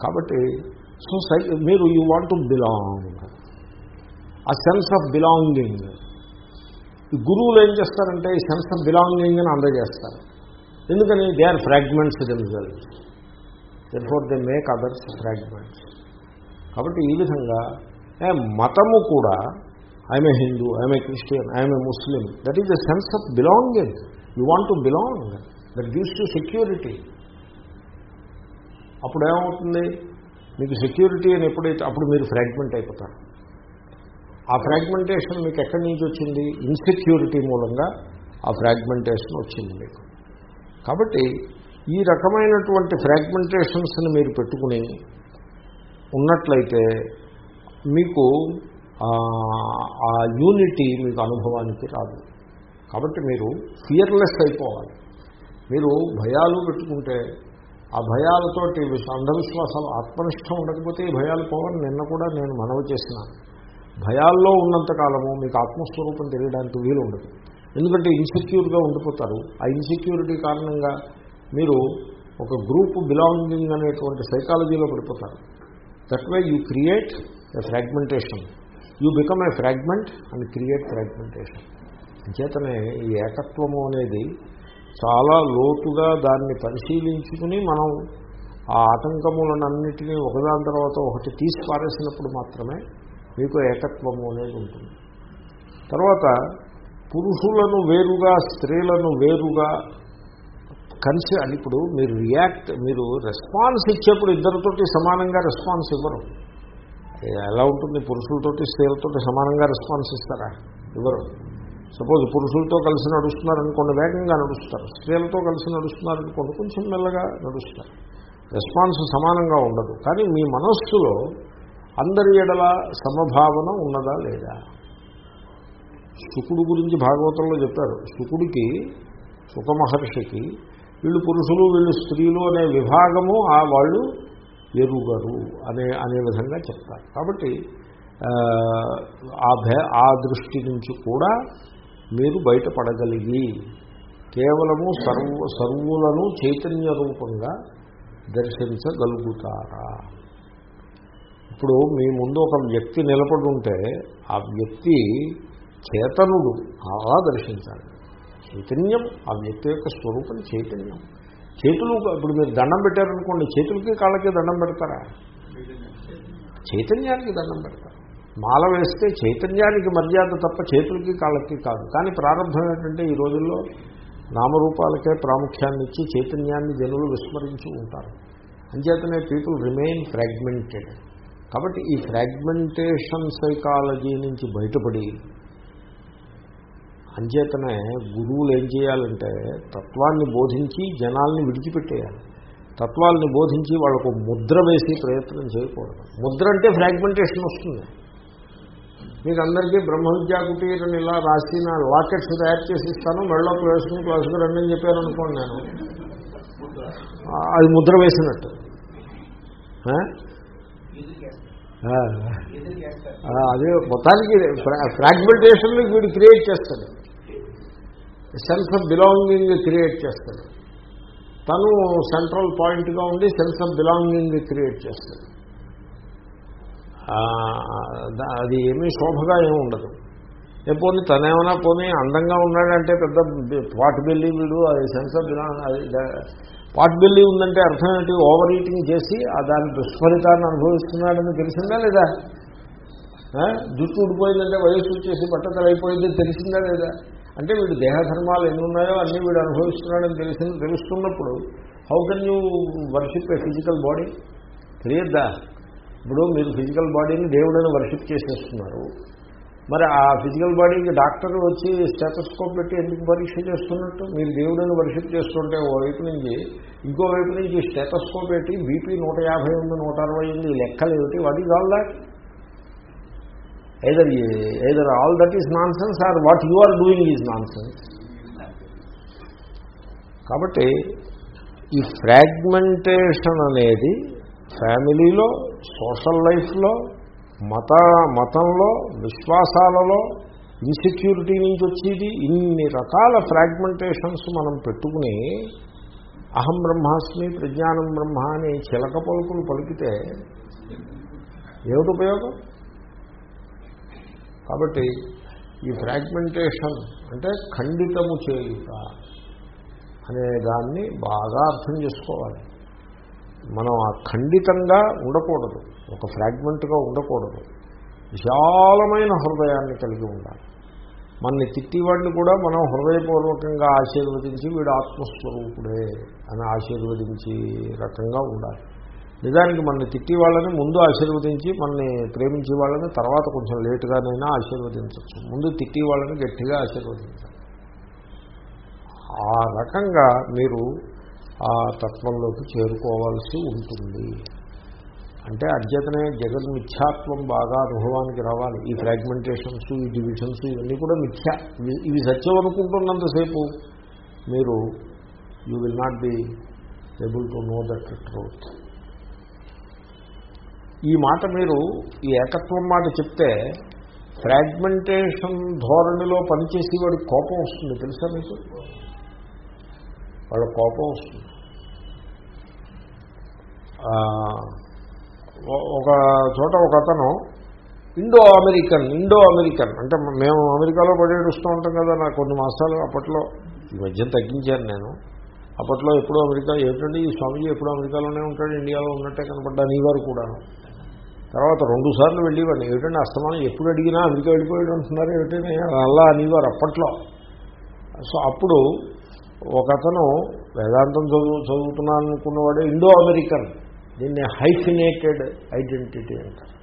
కాబట్టి సో మీరు you want to belong ఆ సెన్స్ ఆఫ్ బిలాంగింగ్ ఈ గురువులు ఏం చేస్తారంటే ఈ సెన్స్ ఆఫ్ బిలాంగింగ్ అని అందజేస్తారు ఎందుకని? They are fragments themselves then for they make others fragments కాబట్టి ఈ విధంగా ఏ మతము కూడా I'm a Hindu I'm a Christian I'm a Muslim that is the sense of belonging you want to belong that gives to security అప్పుడు ఏమవుతుంది మీకు security అని ఎప్పుడైతే అప్పుడు మీరు ఫ్రాగ్మెంట్ అయిపోతారు. ఆ ఫ్రాగ్మెంటేషన్ మీకు ఎక్కడి నుంచి వచ్చింది? ఇన్సెక్యూరిటీ మూలంగా ఆ ఫ్రాగ్మెంటేషన్ వచ్చింది మీకు. కాబట్టి ఈ రకమైనటువంటి ఫ్రాగ్మెంటేషన్స్ని మీరు పెట్టుకుని ఉన్నట్లయితే మీకు ఆ యూనిటీ మీకు అనుభవానికి రాదు. కాబట్టి మీరు ఫియర్లెస్ అయిపోవాలి. మీరు భయాలు పెట్టుకుంటే ఆ భయాలతోటి అంధవిశ్వాసాలు ఆత్మనిష్టం ఉండకపోతే ఈ భయాలు పోవని నిన్న కూడా నేను మనవి చేసినాను. భయాల్లో ఉన్నంతకాలము మీకు ఆత్మస్వరూపం తెలియడానికి వీలు ఉండదు ఎందుకంటే ఇన్సెక్యూర్గా ఉండిపోతారు. ఆ ఇన్సెక్యూరిటీ కారణంగా మీరు ఒక గ్రూప్ బిలాంగింగ్ అనేటువంటి సైకాలజీలో పడిపోతారు. That way you create a fragmentation you become a fragment and create fragmentation చేతనే ఈ ఏకత్వము అనేది చాలా లోతుగా దాన్ని పరిశీలించుకుని మనం ఆ ఆటంకములనన్నిటినీ ఒకదాని తర్వాత ఒకటి తీసి పారేసినప్పుడు మాత్రమే మీకు ఏకత్వము అనేది ఉంటుంది. తర్వాత పురుషులను వేరుగా స్త్రీలను వేరుగా కలిసి అని ఇప్పుడు మీరు రియాక్ట్ మీరు రెస్పాన్స్ ఇచ్చేప్పుడు ఇద్దరితోటి సమానంగా రెస్పాన్స్ ఇవ్వరు. ఎలా ఉంటుంది పురుషులతోటి స్త్రీలతోటి సమానంగా రెస్పాన్స్ ఇస్తారా? ఇవ్వరు. సపోజ్ పురుషులతో కలిసి నడుస్తున్నారనుకోండి వేగంగా నడుస్తారు స్త్రీలతో కలిసి నడుస్తున్నారనుకోండి కొంచెం మెల్లగా నడుస్తారు. రెస్పాన్స్ సమానంగా ఉండదు. కానీ మీ మనస్సులో అందరి ఎడల సమభావన ఉన్నదా లేదా? శుకుడు గురించి భాగవతంలో చెప్పారు. శుకుడికి సుఖమహర్షికి వీళ్ళు పురుషులు వీళ్ళు స్త్రీలు అనే విభాగము ఆ వాళ్ళు ఎరుగరు అనే అనే విధంగా చెప్తారు. కాబట్టి ఆ భే ఆ దృష్టి నుంచి కూడా మీరు బయటపడగలిగి కేవలము సర్వ సర్వులను చైతన్య రూపంగా దర్శించగలుగుతారా? ఇప్పుడు మీ ముందు ఒక వ్యక్తి నిలబడి ఉంటే ఆ వ్యక్తి చేతనుడు. అలా దర్శించాలి. చైతన్యం ఆ వ్యక్తి యొక్క స్వరూపం చైతన్యం. చేతులు ఇప్పుడు మీరు దండం పెట్టారనుకోండి చేతులకి కాళ్ళకి దండం పెడతారా? చైతన్యానికి దండం పెడతారు. మాల వేస్తే చైతన్యానికి మర్యాద తప్ప చేతులకి కాళ్ళకి కాదు. కానీ ప్రారంభం ఏంటంటే ఈ రోజుల్లో నామరూపాలకే ప్రాముఖ్యాన్ని ఇచ్చి చైతన్యాన్ని జనులు విస్మరించి ఉంటారు. అంచేతనే పీపుల్ రిమైన్ ఫ్రాగ్మెంటెడ్. కాబట్టి ఈ ఫ్రాగ్మెంటేషన్ సైకాలజీ నుంచి బయటపడి అంచేతనే గురువులు ఏం చేయాలంటే తత్వాన్ని బోధించి జనాల్ని విడిచిపెట్టేయాలి. తత్వాల్ని బోధించి వాళ్ళకు ముద్ర వేసి ప్రయత్నం చేయకూడదు. ముద్ర అంటే ఫ్రాగ్మెంటేషన్ వస్తుంది. మీకు అందరికీ బ్రహ్మ విద్యా కుటీరని ఇలా రాసిన లాకెట్స్ తయారు చేసి ఇస్తాను. మెళ్ళలోకి వేసుకుని క్లాసుకు రండి అని చెప్పారు అనుకోండి నేను అది ముద్ర వేసినట్టు. అదే మొత్తానికి ఫ్రాగ్మెంటేషన్ వీడు క్రియేట్ చేస్తాడు. సెన్స్ ఆఫ్ బిలాంగింగ్ క్రియేట్ చేస్తాడు. తను సెంట్రల్ పాయింట్గా ఉండి సెన్స్ ఆఫ్ బిలాంగింగ్ క్రియేట్ చేస్తాడు. అది ఏమీ శోభగా ఏమి ఉండదు. పోనీ తనేమైనా పోనీ అందంగా ఉన్నాడంటే పెద్ద పాట్ బెల్లి వీడు అది సెన్స్ ఆఫ్ అది పాట్ బెల్లి ఉందంటే అర్థం ఏంటి? ఓవర్ ఈటింగ్ చేసి దాని దుష్ఫలితాన్ని అనుభవిస్తున్నాడని తెలిసిందా లేదా? జుట్టు ఊడిపోయిందంటే వయస్సు వచ్చేసి బట్టతలు తెలిసిందా లేదా? అంటే వీడు దేహధర్మాలు ఎన్ని ఉన్నాయో అన్నీ వీడు అనుభవిస్తున్నాడని తెలిసి తెలుస్తున్నప్పుడు how can you worship a physical body తెలియద్దా? ఇప్పుడు మీరు ఫిజికల్ బాడీని దేవుడని వర్షిప్ చేసేస్తున్నారు. మరి ఆ ఫిజికల్ బాడీకి డాక్టర్ వచ్చి స్టెటస్కోప్ పెట్టి ఎందుకు పరీక్ష చేస్తున్నట్టు? మీరు దేవుడిని వర్షిప్ చేస్తుంటే ఓ వైపు నుంచి ఇంకో వైపు నుంచి స్టెటస్కోప్ పెట్టి బీపీ నూట యాభై ఉంది నూట అరవై ఉంది లెక్కలు ఏమిటి? What is all that all that is nonsense or what you are doing is nonsense కాబట్టి ఈ ఫ్రాగ్మెంటేషన్ అనేది ఫ్యామిలీలో సోషల్ లైఫ్లో మత మతంలో విశ్వాసాలలో ఇన్సెక్యూరిటీ నుంచి వచ్చేది ఇన్ని రకాల ఫ్రాగ్మెంటేషన్స్ మనం పెట్టుకుని అహం బ్రహ్మాస్మి ప్రజ్ఞానం బ్రహ్మ అని చిలక పలుకులు పలికితే ఏమిటి ఉపయోగం? కాబట్టి ఈ ఫ్రాగ్మెంటేషన్ అంటే ఖండితము చేయుట అనే దాన్ని బాగా అర్థం చేసుకోవాలి. మనం ఆ ఖండితంగా ఉండకూడదు. ఒక ఫ్రాగ్మెంట్గా ఉండకూడదు. విశాలమైన హృదయాన్ని కలిగి ఉండాలి. మనని తిట్టివాడిని కూడా మనం హృదయపూర్వకంగా ఆశీర్వదించి వీడు ఆత్మస్వరూపుడే అని ఆశీర్వదించి రకంగా ఉండాలి. నిజానికి మనని తిట్టి వాళ్ళని ముందు ఆశీర్వదించి మనని ప్రేమించే వాళ్ళని తర్వాత కొంచెం లేటుగానైనా ఆశీర్వదించవచ్చు. ముందు తిట్టి వాళ్ళని గట్టిగా ఆశీర్వదించాలి. ఆ రకంగా మీరు ఆ తత్వంలోకి చేరుకోవాల్సి ఉంటుంది. అంటే అధ్యతనే జగన్ మిథ్యాత్వం బాగా అనుభవానికి రావాలి. ఈ ఫ్రాగ్మెంటేషన్స్ ఈ డివిజన్స్ ఇవన్నీ కూడా మిథ్యా. ఇవి- ఇవి సత్యం అనుకుంటున్నంతసేపు మీరు you will not be able to know that truth ఈ మాట మీరు ఈ ఏకత్వం మాట చెప్తే ఫ్రాగ్మెంటేషన్ ధోరణిలో పనిచేసి వాడికి కోపం వస్తుంది. తెలుసా మీకు? వాళ్ళ కోపం వస్తుంది. ఒక చోట ఒక అతను ఇండో అమెరికన్ ఇండో అమెరికన్ అంటే మేము అమెరికాలో పడేడుస్తూ ఉంటాం కదా నాకు కొన్ని మాసాలు అప్పట్లో. ఈ మధ్య తగ్గించాను నేను. అప్పట్లో ఎప్పుడూ అమెరికా ఏమిటండి ఈ స్వామీజీ ఎప్పుడూ అమెరికాలోనే ఉంటాడు ఇండియాలో ఉన్నట్టే కనపడ్డాను ఈ వారు కూడాను. తర్వాత రెండు సార్లు వెళ్ళేవాడిని. ఏమిటంటే అస్తమానం? ఎప్పుడు అడిగినా అమెరికా వెళ్ళిపోయాడు అంటున్నారు ఏమిటంటే అలా అనేవారు అప్పట్లో. సో అప్పుడు ఒక అతను వేదాంతం చదువు చదువుతున్నాను అనుకున్నవాడు ఇండో అమెరికన్. దీన్ని హైఫినేటెడ్ ఐడెంటిటీ అంటారు.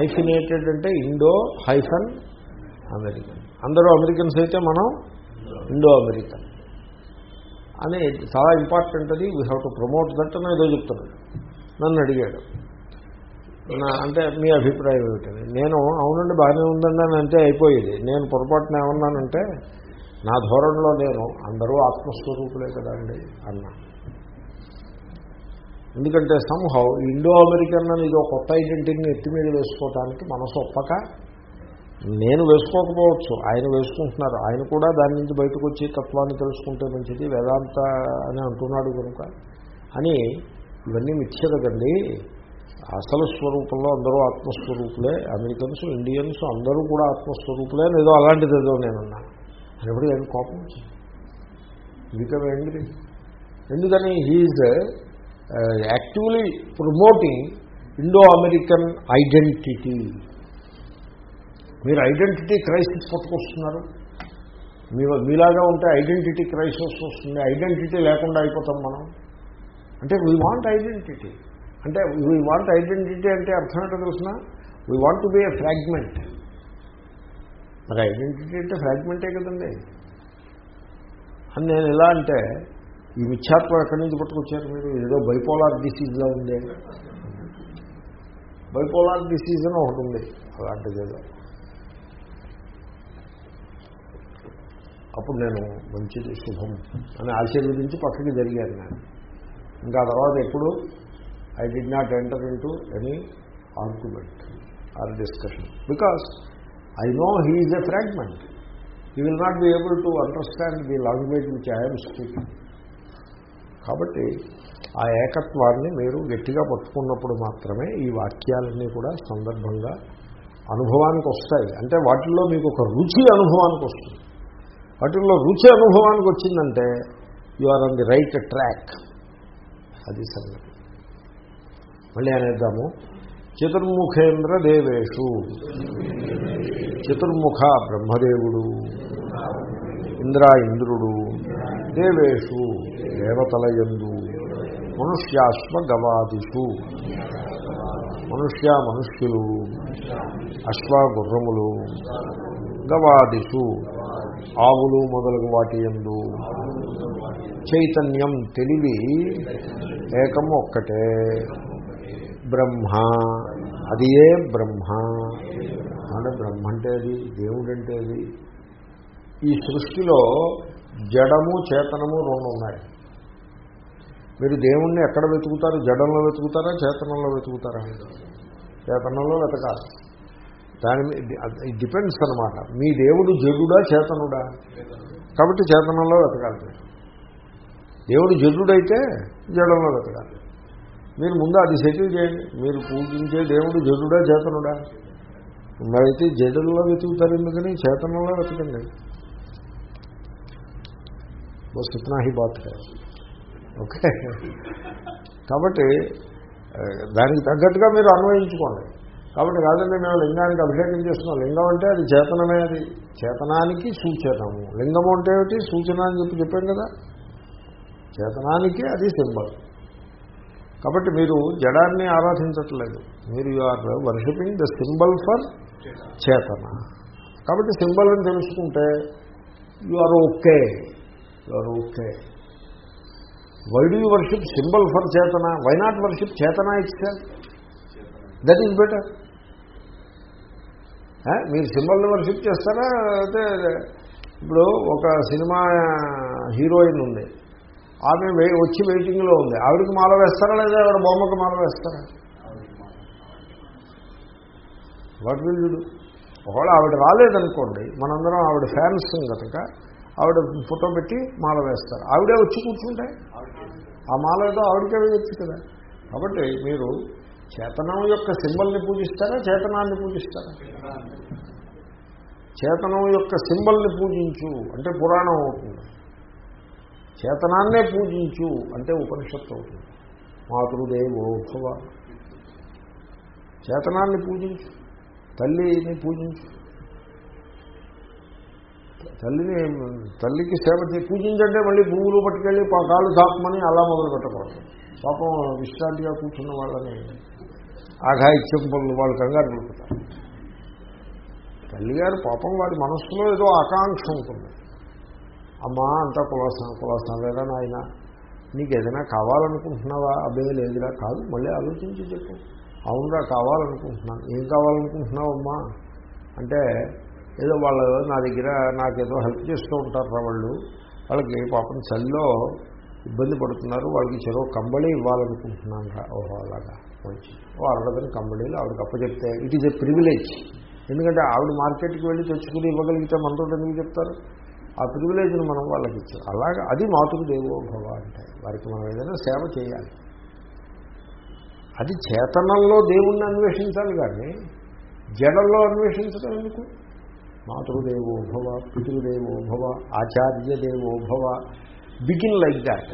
హైఫినేటెడ్ అంటే ఇండో హైఫన్ అమెరికన్. అందరూ అమెరికన్స్ అయితే మనం ఇండో అమెరికన్. అని చాలా ఇంపార్టెంట్ అది. We have to promote that అని ఏదో చెప్తున్నాడు. నన్ను అడిగాడు. నా అంటే మీ అభిప్రాయం ఏమిటని. నేను అవునండి బాగానే ఉందండి అని అంటే అయిపోయేది. నేను పొరపాటున ఏమన్నానంటే నా ధోరణిలో నేను అందరూ ఆత్మస్వరూపులే కదండి అన్నా. ఎందుకంటే సంహౌ ఇండో అమెరికన్ అని ఇదో కొత్త ఐడెంటిటీని ఎత్తి మీద వేసుకోవటానికి మనసు ఒప్పక. నేను వేసుకోకపోవచ్చు ఆయన వేసుకుంటున్నారు ఆయన కూడా దాని నుంచి బయటకు వచ్చి తత్వాన్ని తెలుసుకుంటే మంచిది వేదాంత అని అంటున్నాడు కనుక. అని ఇవన్నీ మిథ్య కదండి అసలు స్వరూపంలో అందరూ ఆత్మస్వరూపులే అమెరికన్స్ ఇండియన్స్ అందరూ కూడా ఆత్మస్వరూపులే ఏదో అలాంటిది ఏదో నేనున్నాను. ఎవరు ఏం కోపం వచ్చింది? బికమ్ యాంగ్రీ ఎందుకని he is actively promoting Indo American identity మీరు ఐడెంటిటీ క్రైసిస్ పట్టుకొస్తున్నారు. మీ మీలాగా ఉంటే ఐడెంటిటీ క్రైసిస్ వస్తుంది. ఐడెంటిటీ లేకుండా అయిపోతాం మనం. అంటే వీ వాంట్ ఐడెంటిటీ అంటే వీ వాంట్ ఐడెంటిటీ అంటే అర్థం ఏంటో తెలిసిన? We want to be a fragment మరి ఐడెంటిటీ అంటే ఫ్రాగ్మెంటే కదండి. అని నేను ఎలా అంటే ఈ మిథ్యాత్వం ఎక్కడి నుంచి పట్టుకొచ్చారు మీరు? ఏదో బైపోలార్ డిసీజ్లో ఉంది. బైపోలార్ డిసీజ్ అని ఒకటి ఉంది. అలాంటిది ఏదో. అప్పుడు నేను మంచిది శుభం అని ఆశీర్వదించి పక్కకి జరిగాను నేను. ఇంకా తర్వాత ఎప్పుడు? I did not enter into any argument or discussion because I know he is a fragment he will not be able to understand the language which I'm speaking కాబట్టి ఆ ఏకత్వాన్ని మీరు గట్టిగా పట్టుకున్నప్పుడు మాత్రమే ఈ వాక్యాలన్నీ కూడా సందర్భంగా అనుభవానికి వస్తాయి. అంటే వాటిల్లో మీకు ఒక రుచి అనుభవానికి వస్తుంది. వాటిల్లో రుచి అనుభవానికి వచ్చిందంటే you are on the right track అది సంగతి. మళ్ళీ అనేద్దాము. చతుర్ముఖేంద్ర దేవేషు చతుర్ముఖ బ్రహ్మదేవుడు ఇంద్ర ఇంద్రుడు దేవేషు దేవతలయందు మనుష్యాశ్వ గవాదిషు మనుష్య మనుష్యులు అశ్వ గుర్రములు గవాదిషు. ఆవులు మొదలగు వాటి ఎందు చైతన్యం తెలివి ఏకం ఒక్కటే. బ్రహ్మ అది ఏ బ్రహ్మ? అంటే బ్రహ్మ అంటే అది దేవుడంటే అది. ఈ సృష్టిలో జడము చేతనము రెండు ఉన్నాయి. మీరు దేవుణ్ణి ఎక్కడ వెతుకుతారు? జడంలో వెతుకుతారా? చేతనంలో వెతుకుతారా? చేతనంలో వెతకాలి. దాని ఇట్ డిపెండ్స్ అనమాట మీ దేవుడు జడుడా చేతనుడా? కాబట్టి చేతనంలో వెతకాలి మీరు. దేవుడు జడుడైతే జడంలో వెతకాలి. మీరు ముందు అది సెటిల్ చేయండి. మీరు పూజించే దేవుడు జడుడా చేతనుడా? మరైతే జడుల్లో వెతుకుతారు ఎందుకని? చేతనంలో వెతకండి. ఓ ఇతనా బాత్. ఓకే. కాబట్టి దానికి తగ్గట్టుగా మీరు అన్వయించుకోండి. కాబట్టి కాదండి మేము లింగానికి అభిషేకం చేస్తున్నాం లింగం అంటే అది చేతనమే అది. చేతనానికి సూచనము. లింగము అంటే ఏమిటి? సూచన అని చెప్పి చెప్పాం కదా. చేతనానికి అది సింబల్. కాబట్టి మీరు జడాన్ని ఆరాధించట్లేదు. మీరు you are worshipping the symbol for చేతన. కాబట్టి సింబల్ అని తెలుసుకుంటే you are okay you are okay why do you worship symbol for చేతన? వై నాట్ వర్షిప్ చేతన ఇట్సెల్ దట్ ఈజ్ బెటర్ మీరు సింబల్ని వర్షిప్ చేస్తారా? అయితే ఇప్పుడు ఒక సినిమా హీరోయిన్ ఉంది. ఆమె వచ్చి వెయిటింగ్లో ఉంది. ఆవిడకి మాల వేస్తారా లేదా? ఆవిడ బొమ్మకి మాల వేస్తారా? వాట్ విల్ యూ ఒకవేళ ఆవిడ రాలేదనుకోండి మనందరం ఆవిడ ఫ్యాన్స్ కనుక ఆవిడ ఫోటో పెట్టి మాల వేస్తారు. ఆవిడే వచ్చి కూర్చుంటే? ఆ మాల ఏదో ఆవిడకే వేయచ్చు కదా. కాబట్టి మీరు చేతనం యొక్క సింబల్ని పూజిస్తారా చేతనాన్ని పూజిస్తారా? చేతనం యొక్క సింబల్ని పూజించు అంటే పురాణం అవుతుంది. చేతనాన్నే పూజించు అంటే ఉపనిషత్తు అవుతుంది. మాతృదేవోభవ చేతనాన్ని పూజించు. తల్లిని పూజించు తల్లిని తల్లికి సేవ పూజించంటే మళ్ళీ పువ్వులు పట్టుకెళ్ళి కాళ్ళు తాపమని అలా మొదలు పెట్టకూడదు. పాపం విశ్రాంతిగా కూర్చున్న వాళ్ళని ఆఘాయిత్యం పనులు వాళ్ళు కంగారు పడుతుంటారు తల్లిగారు పాపం వాడి మనస్సులో ఏదో ఆకాంక్ష ఉంటుంది. అమ్మా అంతా కులాసన కులాసన లేదా నాయన? నీకు ఏదైనా కావాలనుకుంటున్నావా? అబ్బే లేదురా కాదు మళ్ళీ ఆలోచించి చెప్పు. అవునరా కావాలనుకుంటున్నాను. ఏం కావాలనుకుంటున్నావమ్మా? అంటే ఏదో వాళ్ళు నా దగ్గర నాకేదో హెల్ప్ చేస్తూ ఉంటారు వాళ్ళు. వాళ్ళకి పాపం చలిలో ఇబ్బంది పడుతున్నారు. వాళ్ళకి చెరో కంబళి ఇవ్వాలనుకుంటున్నాను రా ఓహో అలాగా. మంచి ఓ అరడదని కంబళీలు ఆవిడకి అప్పచెప్తే ఇట్ ఈజ్ ఎ ప్రివిలేజ్ ఎందుకంటే ఆవిడ మార్కెట్కి వెళ్ళి తెచ్చుకుని ఇవ్వగలిగితే మనతో ఎందుకు చెప్తారు? ఆ ప్రివిలేజ్ని మనం వాళ్ళకి ఇచ్చారు అలాగా. అది మాతృదేవోభవ అంటే వారికి మనం ఏదైనా సేవ చేయాలి. అది చేతనంలో దేవుణ్ణి అన్వేషించాలి కానీ జడంలో అన్వేషించడం ఎందుకు? మాతృదేవోభవ పితృదేవోభవ ఆచార్యదేవోభవ బిగిన్ లైక్ దాట్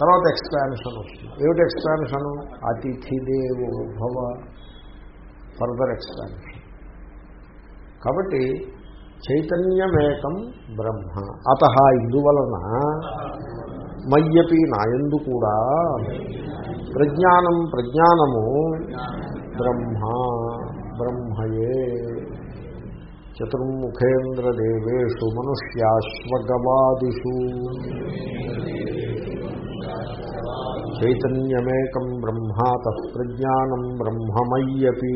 తర్వాత ఎక్స్పాన్షన్ వస్తుంది. ఏమిటి ఎక్స్పాన్షన్ అతిథి దేవోభవ ఫర్దర్ ఎక్స్పాన్షన్ కాబట్టి చైతన్యమేకం బ్రహ్మ. అత ఇందువలన మయ్యపి నాయందు కూడా ప్రజ్ఞానం ప్రజ్ఞానము బ్రహ్మ బ్రహ్మయే. చతుర్ముఖేంద్రదేవేషు మనుష్యాశ్వగవాదిషు. చైతన్యమేకం బ్రహ్మా తజ్ఞానం బ్రహ్మమయ్యపి.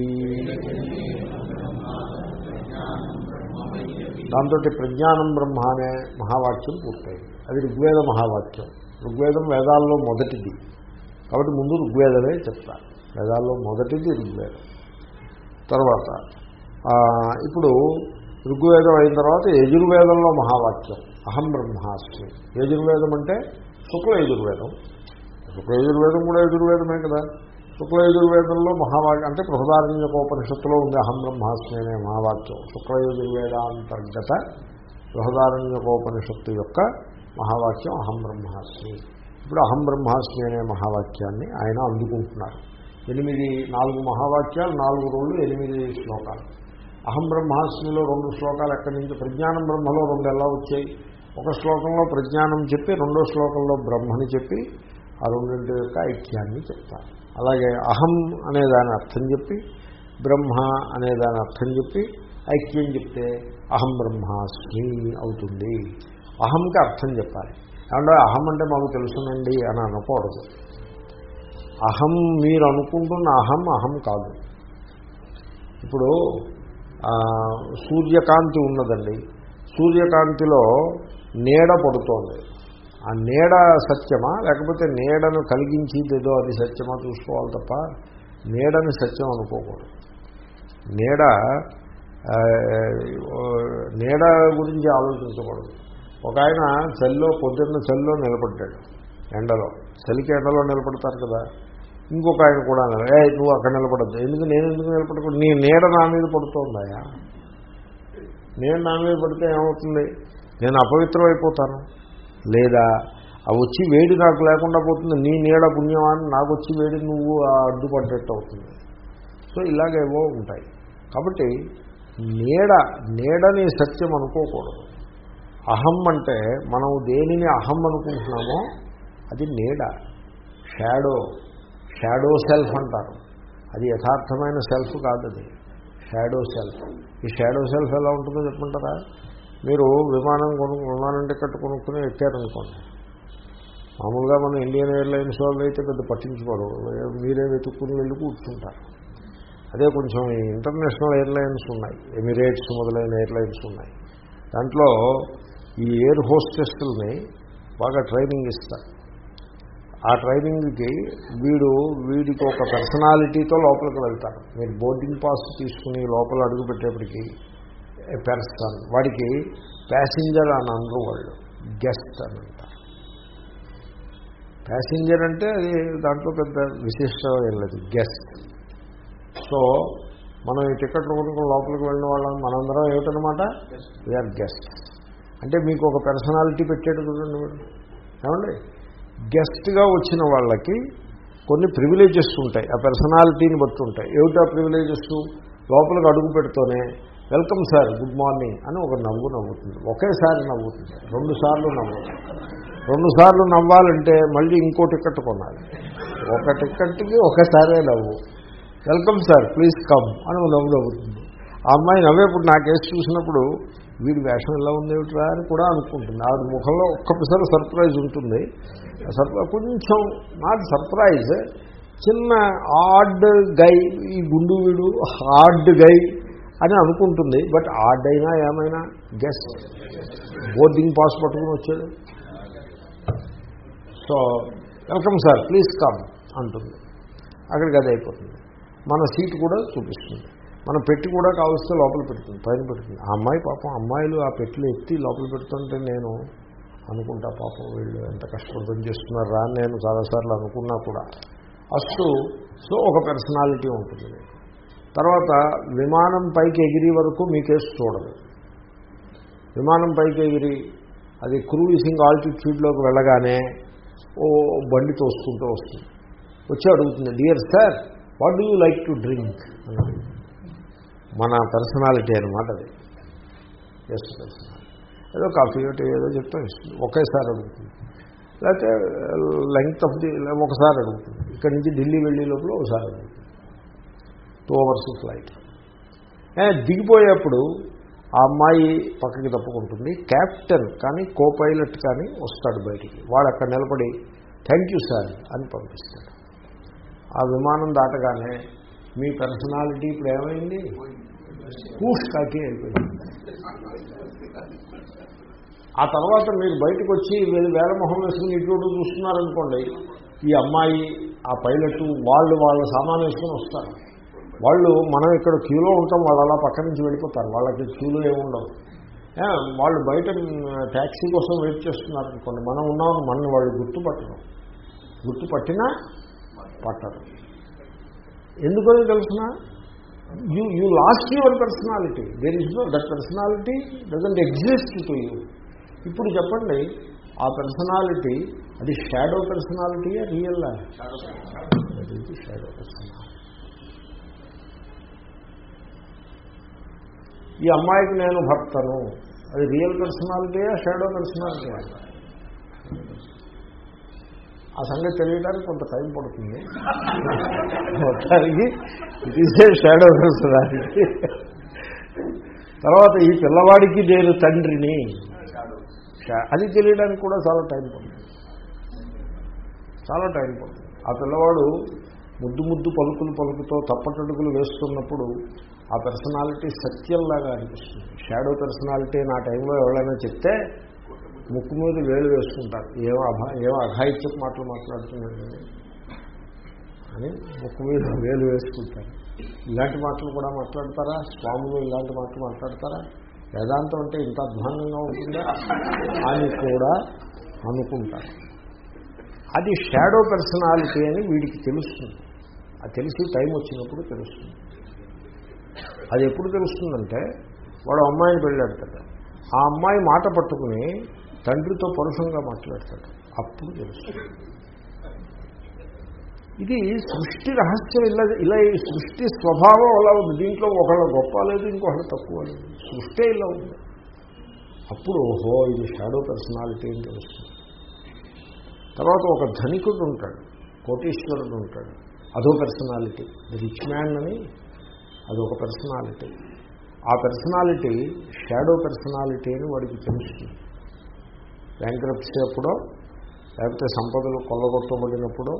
దాంతో ప్రజ్ఞానం బ్రహ్మ అనే మహావాక్యం పూర్తయింది. అది ఋగ్వేద మహావాక్యం. ఋగ్వేదం వేదాల్లో మొదటిది. కాబట్టి ముందు ఋగ్వేదమే చెప్తారు. వేదాల్లో మొదటిది ఋగ్వేదం. తర్వాత ఇప్పుడు ఋగ్వేదం అయిన తర్వాత యజుర్వేదంలో మహావాక్యం. అహం బ్రహ్మాస్మి. యజుర్వేదం అంటే శుక్ల యజుర్వేదం. శుక్ల యజుర్వేదం కూడా యజుర్వేదమే కదా. శుక్ల యజుర్వేదంలో మహావాక్యం అంటే బృహదారణ్యకోపనిషత్తులో ఉంది అహం బ్రహ్మాస్మి అనే మహావాక్యం. శుక్ల యజుర్వేదాంతర్గత బృహదారణ్యకోపనిషత్తు యొక్క మహావాక్యం అహం బ్రహ్మాస్మి. ఇప్పుడు అహం బ్రహ్మాస్మి అనే మహావాక్యాన్ని ఆయన అందుకుంటున్నారు. ఎనిమిది నాలుగు మహావాక్యాలు నాలుగు రోజులు ఎనిమిది శ్లోకాలు. అహం బ్రహ్మాస్మిలో రెండు శ్లోకాలు ఎక్కడి నుంచి? ప్రజ్ఞానం బ్రహ్మలో రెండు ఎలా వచ్చాయి? ఒక శ్లోకంలో ప్రజ్ఞానం చెప్పి రెండో శ్లోకంలో బ్రహ్మని చెప్పి ఆ రెండింటి యొక్క ఐక్యాన్ని చెప్తారు. అలాగే అహం అనే దాని అర్థం చెప్పి బ్రహ్మ అనే దాని అర్థం చెప్పి ఐక్యం చెప్తే అహం బ్రహ్మాస్మి అవుతుంది. అహంకి అర్థం చెప్పాలి. ఏమంటే అహం అంటే మాకు తెలుసునండి అని అనకూడదు. అహం మీరు అనుకుంటున్న అహం అహం కాదు. ఇప్పుడు సూర్యకాంతి ఉన్నదండి. సూర్యకాంతిలో నీడ పడుతోంది. ఆ నీడ సత్యమా? లేకపోతే నీడను కలిగించేదేదో అది సత్యమా చూసుకోవాలి తప్ప నీడని సత్యం అనుకోకూడదు. నీడ నీడ గురించి ఆలోచించకూడదు. ఒక ఆయన చల్లో పొద్దున్న చల్లో నిలబడ్డాడు ఎండలో. చలికి ఎండలో నిలబడతారు కదా. ఇంకొక ఆయన కూడా ఏ నువ్వు అక్కడ నిలబడద్దు. ఎందుకు? నేను ఎందుకు నిలబడకూడదు? నీ నీడ నా మీద పడుతుందాయా నేను నా మీద పడితే ఏమవుతుంది? నేను అపవిత్రం అయిపోతాను లేదా అవి వచ్చి వేడి నాకు లేకుండా పోతుంది. నీ నీడ పుణ్యమాన్ని నాకు వచ్చి వేడి నువ్వు ఆ అడ్డుపడ్డట్టు అవుతుంది. సో ఇలాగేవో ఉంటాయి. కాబట్టి నీడ నీడని సత్యం అనుకోకూడదు. అహం అంటే మనం దేనిని అహం అనుకుంటున్నామో అది నీడ షాడో షాడో సెల్ఫ్ అంటారు. అది యథార్థమైన సెల్ఫ్ కాదు అది షాడో సెల్ఫ్. ఈ షాడో సెల్ఫ్ ఎలా ఉంటుందో చెప్పమంటారా? మీరు విమానం కొను విమానం టికెట్ కొనుక్కుని ఎక్కారనుకోండి. మామూలుగా మన ఇండియన్ ఎయిర్లైన్స్ వాళ్ళు అయితే పెద్ద పట్టించుకోరు. మీరే వెతుక్కుని వెళ్ళి కూర్చుంటారు. అదే కొంచెం ఇంటర్నేషనల్ ఎయిర్లైన్స్ ఉన్నాయి. ఎమిరేట్స్ మొదలైన ఎయిర్లైన్స్ ఉన్నాయి. దాంట్లో ఈ ఎయిర్ హోస్టెస్టుల్ని బాగా ట్రైనింగ్ ఇస్తారు ఆ ట్రైనింగ్కి వీడు వీడికి ఒక పర్సనాలిటీతో లోపలికి వెళ్తారు మీరు బోర్డింగ్ పాస్ తీసుకుని లోపల అడుగు పెట్టేప్పటికి పెర్సన్ వాడికి ప్యాసింజర్ అని అనరు వాళ్ళు. గెస్ట్ అని అంటారు. ప్యాసింజర్ అంటే అది దాంట్లో పెద్ద విశిష్టం ఏం లేదు. గెస్ట్. సో మనం ఈ టికెట్ కొనుక్కుని లోపలికి వెళ్ళిన వాళ్ళం మనందరం ఏమిటనమాట? వీఆర్ గెస్ట్ అంటే మీకు ఒక పర్సనాలిటీ పెట్టాడు చూడండి మీరు. ఏమండి? గెస్ట్గా వచ్చిన వాళ్ళకి కొన్ని ప్రివిలేజెస్ ఉంటాయి. ఆ పర్సనాలిటీని బట్టి ఉంటాయి. ఏమిటా ప్రివిలేజెస్ లోపలికి అడుగు పెడుతూనే వెల్కమ్ సార్ గుడ్ మార్నింగ్ అని ఒక నవ్వు నవ్వుతుంది. ఒకేసారి నవ్వుతుంది. రెండు సార్లు నవ్వుతుంది రెండు సార్లు నవ్వాలంటే మళ్ళీ ఇంకో టికెట్ కొనాలి. ఒక టికెట్కి ఒకసారే నవ్వు. వెల్కమ్ సార్ ప్లీజ్ కమ్ అని నవ్వు నవ్వుతుంది. ఆ అమ్మాయి నవ్వేప్పుడు నా కేసు చూసినప్పుడు వీడి వేషం ఎలా ఉందేమిట్రా అని కూడా అనుకుంటుంది. ఆవిడ ముఖంలో ఒక్కసారి సర్ప్రైజ్ ఉంటుంది. సర్ప్రైజ్ కొంచెం నాట్ సర్ప్రైజ్ చిన్న ఆడ్ గై ఈ గుండు వీడు హార్డ్ గై అని అనుకుంటుంది. బట్ ఆడ్ అయినా ఏమైనా గెస్ట్ బోర్డింగ్ పాస్ పట్టుకుని వచ్చాడు. So welcome sir please come అంటుంది. అక్కడికి అది అయిపోతుంది. మన సీట్ కూడా చూపిస్తుంది. మన పెట్టి కూడా కావలిస్తే లోపల పెడుతుంది పైన పెడుతుంది. ఆ అమ్మాయి పాపం అమ్మాయిలు ఆ పెట్టులు ఎత్తి లోపల పెడుతుంటే నేను అనుకుంటా పాపం వీళ్ళు ఎంత కష్టపడతం చేస్తున్నారా? అని నేను చాలాసార్లు అనుకున్నా కూడా. అస్టు సో ఒక పర్సనాలిటీ ఉంటుంది. తర్వాత విమానం పైకి ఎగిరి వరకు మీకేసి చూడదు. విమానం పైకి ఎగిరి అది క్రూయిసింగ్ ఆల్టిట్యూడ్లోకి వెళ్ళగానే ఓ బండి తోసుకుంటూ వస్తుంది. వచ్చి అడుగుతుంది dear sir what do you like to drink? మన పర్సనాలిటీ అనమాట అది. ఎస్ పర్సనాలిటీ ఏదో కాఫీ ఒకటి ఏదో చెప్తాం ఇస్తుంది. ఒకేసారి అడుగుతుంది. లేకపోతే లెంగ్త్ ఆఫ్ ది ఒకసారి అడుగుతుంది. ఇక్కడి నుంచి ఢిల్లీ వెళ్ళే లోపల ఒకసారి అడుగుతుంది. టూ అవర్స్ ఫ్లైట్ దిగిపోయేప్పుడు ఆ అమ్మాయి పక్కకి తప్పుకుంటుంది. క్యాప్టెన్ కానీ కో పైలట్ కానీ వస్తాడు బయటికి. వాడు అక్కడ నిలబడి థ్యాంక్ యూ సార్ అని పంపిస్తాడు. ఆ విమానం దాటగానే మీ పర్సనాలిటీ ఇప్పుడు ఏమైంది? పూష్కాకి అయిపోయింది. ఆ తర్వాత మీరు బయటకు వచ్చి వీళ్ళు వేల మొహం వేసుకుని ఇటువంటి చూస్తున్నారనుకోండి ఈ అమ్మాయి ఆ పైలట్ వాళ్ళు వాళ్ళ సామాన్ వేసుకుని వస్తారు. వాళ్ళు మనం ఇక్కడ క్యూలో ఉంటాం వాళ్ళు అలా పక్క నుంచి వెళ్ళిపోతారు. వాళ్ళకి క్యూలో ఏముండవు వాళ్ళు బయట ట్యాక్సీ కోసం వెయిట్ చేస్తున్నారు అనుకోండి మనం ఉన్నాం మనల్ని వాళ్ళు గుర్తుపట్టడం గుర్తుపట్టినా పట్టరు. ఎందుకని తెలిసిన? You you lost your personality there is no that personality doesn't exist to you ఇప్పుడు చెప్పండి ఆ పర్సనాలిటీ అది షాడో పర్సనాలిటీయా రియల్ షాడో పర్సనాలిటీ ఈ అమ్మాయికి నేను భర్తను. అది రియల్ పర్సనాలిటీయా షాడో పర్సనాలిటీయా ఆ సంగతి తెలియడానికి కొంత టైం పడుతుంది. మొత్తానికి it is a shadow personality తర్వాత ఈ పిల్లవాడికి నేను తండ్రిని. అది తెలియడానికి కూడా చాలా టైం పడుతుంది. చాలా టైం పడుతుంది. ఆ పిల్లవాడు ముద్దు ముద్దు పలుకులు పలుకుతో తప్పటడుగులు వేస్తున్నప్పుడు ఆ పర్సనాలిటీ సత్యంలాగా అనిపిస్తుంది. షాడో పర్సనాలిటీ నా టైంలో ఎవరైనా చెప్తే ముక్కు మీద వేలు వేసుకుంటారు. ఏమో అభా ఏమో అఘాయిత్యపు మాటలు మాట్లాడుతున్నాడు అని ముక్కు మీద వేలు వేసుకుంటారు. ఇలాంటి మాటలు కూడా మాట్లాడతారా? స్వాములు ఇలాంటి మాటలు మాట్లాడతారా? వేదాంతం అంటే ఇంత అధ్వానంగా ఉంటుందా? అని కూడా అనుకుంటారు. అది షాడో పర్సనాలిటీ అని వీడికి తెలుస్తుంది. అది తెలిసి టైం వచ్చినప్పుడు తెలుస్తుంది. అది ఎప్పుడు తెలుస్తుందంటే వాడు అమ్మాయిని పెళ్ళాడతాడు. ఆ అమ్మాయి మాట పట్టుకుని తండ్రితో పరుషంగా మాట్లాడతాడు. అప్పుడు తెలుస్తుంది. ఇది సృష్టి రహస్యం ఇలా ఇలా ఈ సృష్టి స్వభావం అలా ఉంది. దీంట్లో ఒకళ్ళ గొప్ప లేదు ఇంకొకళ్ళు తక్కువ లేదు. సృష్టి ఇలా ఉంది. అప్పుడు ఓహో ఇది షాడో పర్సనాలిటీ అని తెలుస్తుంది. తర్వాత ఒక ధనికుడు ఉంటాడు కోటీశ్వరుడు ఉంటాడు. అదో పర్సనాలిటీ రిచ్ మ్యాన్ అని అదొక పర్సనాలిటీ ఆ పర్సనాలిటీ షాడో పర్సనాలిటీ అని వాడికి తెలుస్తుంది. బ్యాంక్రప్సీ అప్పుడో లేకపోతే సంపదలు కొల్లగొట్టబడినప్పుడో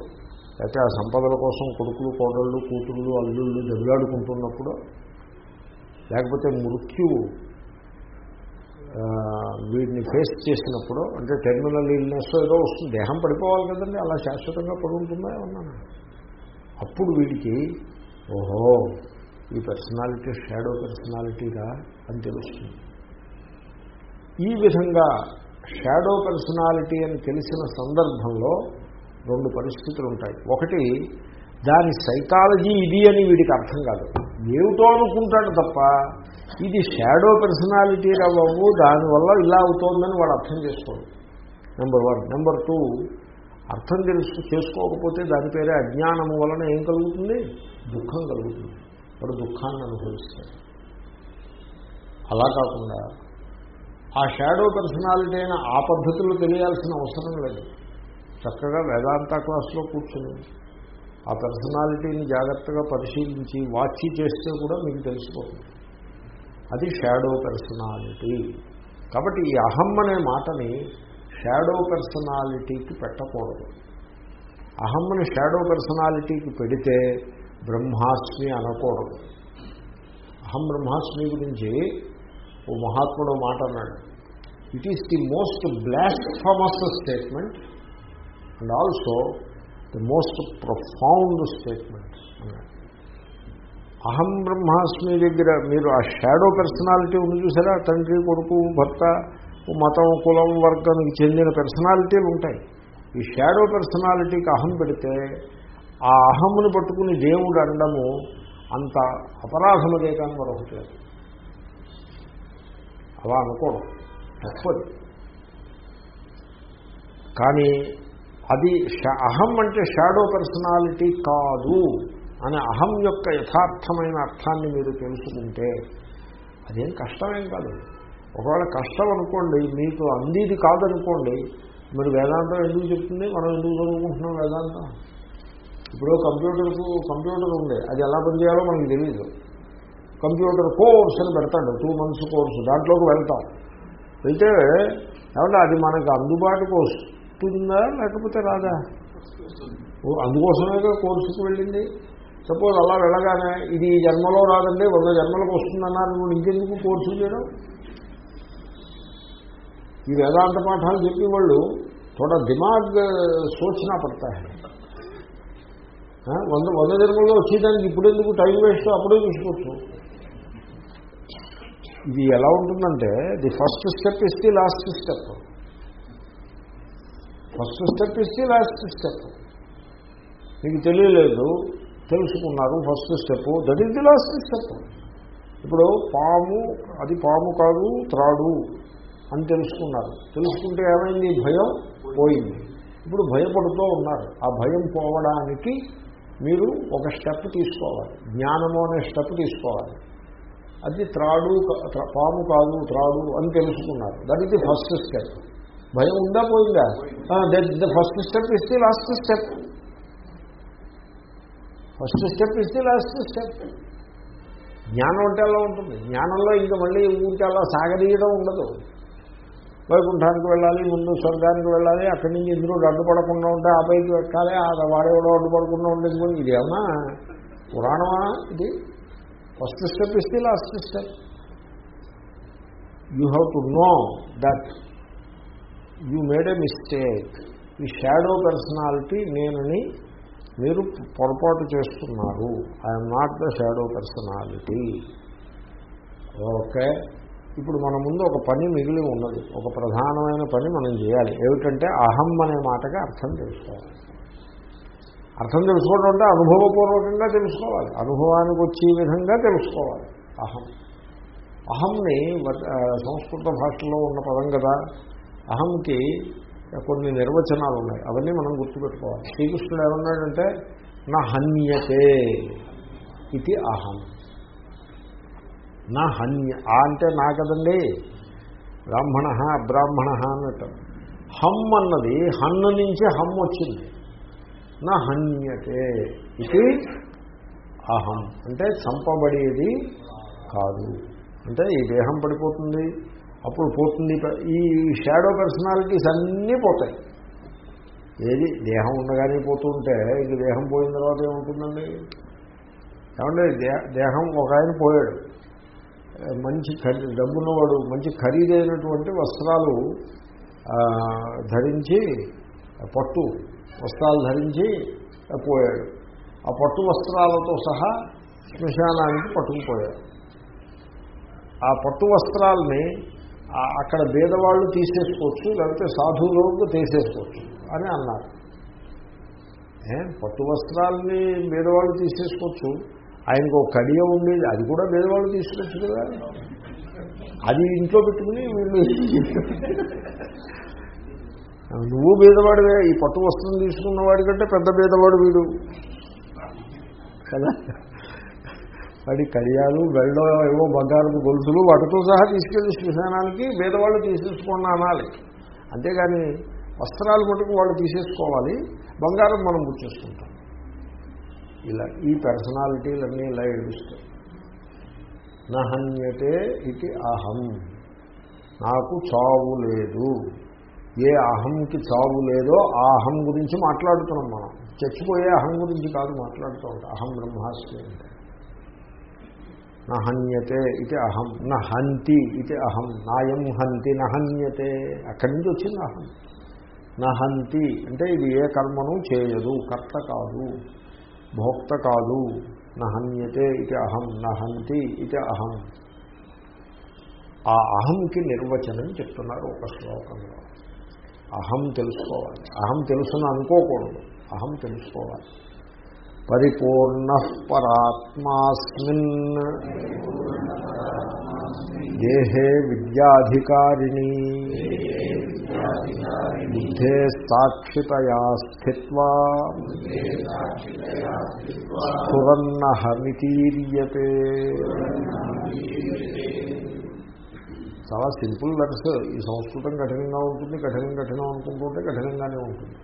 లేకపోతే ఆ సంపదల కోసం కొడుకులు కోడళ్ళు కూతుళ్ళు అల్లుళ్ళు దెబ్బలాడుకుంటున్నప్పుడు లేకపోతే మృత్యువు వీటిని ఫేస్ చేసినప్పుడు అంటే టెర్మినల్ ఇల్నెస్ ఏదో వస్తుంది. దేహం పడిపోవాలి కదండి అలా శాశ్వతంగా పడి ఉంటుందా ఏమన్నా? అప్పుడు వీడికి ఓహో ఈ పర్సనాలిటీ షాడో పర్సనాలిటీగా అని తెలుస్తుంది. ఈ విధంగా షాడో పర్సనాలిటీ అని తెలిసిన సందర్భంలో రెండు పరిస్థితులు ఉంటాయి. ఒకటి దాని సైకాలజీ ఇది అని వీడికి అర్థం కాదు. ఏమిటో అనుకుంటాడు తప్ప ఇది షాడో పర్సనాలిటీ రవ్వవు దానివల్ల ఇలా అవుతోందని వాడు అర్థం చేసుకోడు. నెంబర్ వన్ నెంబర్ టూ అర్థం తెలుసు చేసుకోకపోతే దాని పేరే అజ్ఞానము వలన ఏం కలుగుతుంది? దుఃఖం కలుగుతుంది. వాడు దుఃఖాన్ని అనుభవిస్తాడు. అలా కాకుండా ఆ షాడో పర్సనాలిటీ అయిన ఆ పద్ధతులు తెలియాల్సిన అవసరం లేదు. చక్కగా వేదాంత క్లాస్లో కూర్చుని ఆ పర్సనాలిటీని జాగ్రత్తగా పరిశీలించి వాచి చేస్తే కూడా మీకు తెలిసిపోతుంది. అది షాడో పర్సనాలిటీ కాబట్టి ఈ అహం అనే మాటని షాడో పర్సనాలిటీకి పెట్టకూడదు. అహమ్మని షాడో పర్సనాలిటీకి పెడితే బ్రహ్మాస్మి అనకూడదు. అహం బ్రహ్మాస్మి గురించి ఓ మహాత్ముడు మాట అన్నాడు. It is the most blasphemous statement and also the most profound statement అన్నాడు. అహం బ్రహ్మాస్మి దగ్గర మీరు ఆ షాడో పర్సనాలిటీ ఉంది చూసారా? తండ్రి కొడుకు భర్త మతం కులం వర్గానికి చెందిన పర్సనాలిటీలు ఉంటాయి. ఈ షాడో పర్సనాలిటీకి అహం పెడితే ఆ అహమ్మును పట్టుకుని దేవుడు అండము అంత అపరాధమదే కానీ మరొకటి లేదు. అలా అనుకోవడం తప్పది కానీ అది అహం అంటే షాడో పర్సనాలిటీ కాదు అనే అహం యొక్క యథార్థమైన అర్థాన్ని మీరు తెలుసుకుంటే అదేం కష్టమేం కాదు. ఒకవేళ కష్టం అనుకోండి మీకు అందిది కాదనుకోండి మీరు వేదాంతం ఎందుకు చెప్తుంది? మనం ఎందుకు చదువుకుంటున్నాం వేదాంతం? ఇప్పుడు కంప్యూటర్కు కంప్యూటర్ ఉంది. అది ఎలా పనిచేయాలో మనకు తెలియదు కంప్యూటర్ కోర్స్ అని పెడతాడు టూ మంత్స్ కోర్సు దాంట్లోకి వెళ్తాం. అయితే ఏమంటే అది మనకు అందుబాటుకు వస్తుందా లేకపోతే రాదా? అందుకోసమే కోర్సుకు వెళ్ళింది. సపోజ్ అలా వెళ్ళగానే ఇది జన్మలో రాదండి వంద జన్మలకు వస్తుందన్నారు నువ్వు ఇంకెందుకు కోర్సు చేయడం? ఈ వేదాంత పాఠాలు చెప్పి వాళ్ళు థోడా దిమాగ్ సోచనా పడతా వంద వంద జన్మల్లో వచ్చేదానికి ఇప్పుడు ఎందుకు టైం వేస్ట్? అప్పుడే చూసుకోవచ్చు. ఇది ఎలా ఉంటుందంటే the first step is the last step. First step is the last step. మీకు తెలియలేదు తెలుసుకున్నారు first step. That is the last step. ఇప్పుడు పాము అది పాము కాదు త్రాడు అని తెలుసుకున్నారు. తెలుసుకుంటే ఏమైంది? భయం పోయింది. ఇప్పుడు భయపడుతూ ఉన్నారు. ఆ భయం పోవడానికి మీరు ఒక స్టెప్ తీసుకోవాలి. జ్ఞానము అనే స్టెప్ తీసుకోవాలి. అది త్రాడు పాము కాదు త్రాడు అని తెలుసుకున్నారు. That is the first step భయం ఉందా పోయిందా? The first step is the last step first step is the last step జ్ఞానం అంటే అలా ఉంటుంది. జ్ఞానంలో ఇంకా మళ్ళీ ఊరికి అలా సాగదీయడం ఉండదు. వైకుంఠానికి వెళ్ళాలి ముందు స్వర్గానికి వెళ్ళాలి అక్కడి నుంచి ఇంద్రుడు అడ్డుపడకుండా ఉంటే ఆ పైకి ఎక్కాలి ఆ వాడేవాడో అడ్డుపడకుండా ఉండేది ఇది ఏమన్నా పురాణమా ఇది? First step is the last step you have to know that you made a mistake ఈ షాడో పర్సనాలిటీ నేనని మీరు పొరపాటు చేస్తున్నారు. I'm not the shadow personality okay ఇప్పుడు మన ముందు ఒక పని మిగిలి ఉన్నది. ఒక ప్రధానమైన పని మనం చేయాలి. ఏమిటంటే అహం అనే మాటకి అర్థం చేసుకోవాలి. అర్థం తెలుసుకోవడం అంటే అనుభవపూర్వకంగా తెలుసుకోవాలి. అనుభవానికి వచ్చే విధంగా తెలుసుకోవాలి. అహం. అహంని సంస్కృత భాషలో ఉన్న పదం కదా. అహంకి కొన్ని నిర్వచనాలు ఉన్నాయి. అవన్నీ మనం గుర్తుపెట్టుకోవాలి. శ్రీకృష్ణుడు ఏమన్నాడంటే నా హన్యతే ఇది అహం. నా హన్య ఆ అంటే నా కదండి. బ్రాహ్మణ అబ్రాహ్మణ అన్నట్టు. హమ్ అన్నది హన్ను నుంచి హమ్ వచ్చింది. నా హన్యతే ఇది అహం. అంటే చంపబడేది కాదు. అంటే ఈ దేహం పడిపోతుంది అప్పుడు పోతుంది ఈ షాడో పర్సనాలిటీస్ అన్నీ పోతాయి. ఏది దేహం ఉండగానే పోతుంటే ఇంక దేహం పోయిన తర్వాత ఏముంటుందండి? ఏమంటే దేహం ఒక ఆయన పోయాడు. మంచి ఖరీ డబ్బున్నవాడు మంచి ఖరీదైనటువంటి వస్త్రాలు ధరించి పట్టు వస్త్రాలు ధరించి పోయాడు. ఆ పట్టు వస్త్రాలతో సహా శ్మశానానికి పట్టుకుపోయాడు. ఆ పట్టు వస్త్రాలని అక్కడ భేదవాళ్ళు తీసేసుకోవచ్చు లేకపోతే సాధువులకు తీసేసుకోవచ్చు అని అన్నారు. ఏ పట్టు వస్త్రాలని భేదవాళ్ళు తీసేసుకోవచ్చు. ఆయనకు ఒక కడియ ఉండేది అది కూడా భేదవాళ్ళు తీసుకోవచ్చు కదా. అది ఇంట్లో పెట్టుకుని వీళ్ళు నువ్వు భేదవాడివే ఈ పట్టు వస్త్రం తీసుకున్న వాడి కంటే పెద్ద భేదవాడు వీడు. కదా? వాడి కడియాలు వెళ్ళ ఏవో బంగారపు గొలుసులు వాటితో సహా తీసుకెళ్ళి శ్మశానానికి భేదవాళ్ళు తీసేసుకోండి అనాలి. అంతేగాని వస్త్రాలు మటుకు వాళ్ళు తీసేసుకోవాలి బంగారం మనం గుర్తిస్తుంటాం. ఇలా ఈ పర్సనాలిటీలన్నీ ఇలా ఏడుస్తాయి. నహన్యతే ఇది అహం. నాకు చావు లేదు. ఏ అహంకి చావు లేదో ఆ అహం గురించి మాట్లాడుతున్నాం మనం. చచ్చిపోయే అహం గురించి కాదు మాట్లాడుతూ ఉంటాం. అహం బ్రహ్మాస్మి అంటే. నహన్యతే ఇది అహం. నహంతి ఇది అహం. నాయం హంతి నహన్యతే. అక్కడి నుంచి వచ్చింది అహం. నహంతి అంటే ఇది ఏ కర్మను చేయదు. కర్త కాదు. భోక్త కాదు. నహన్యతే ఇది అహం. నహంతి ఇది అహం. ఆ అహంకి నిర్వచనం చెప్తున్నారు ఒక శ్లోకంలో. అహం తెలుసుకోవాలి. అహం తెలుసుని అనుకోకూడదు. అహం తెలుసుకోవాలి. పరిపూర్ణ పరాత్మాస్మిన్ దేహే విద్యాధికారిణి బుద్ధే సాక్షితయా స్థిత్వా స్ఫురన్నహమితీర్యతే చాలా సింపుల్ లెటర్స్. ఈ సంస్కృతం కఠినంగా ఉంటుంది కఠినం కఠినం అనుకుంటుంటే కఠినంగానే ఉంటుంది.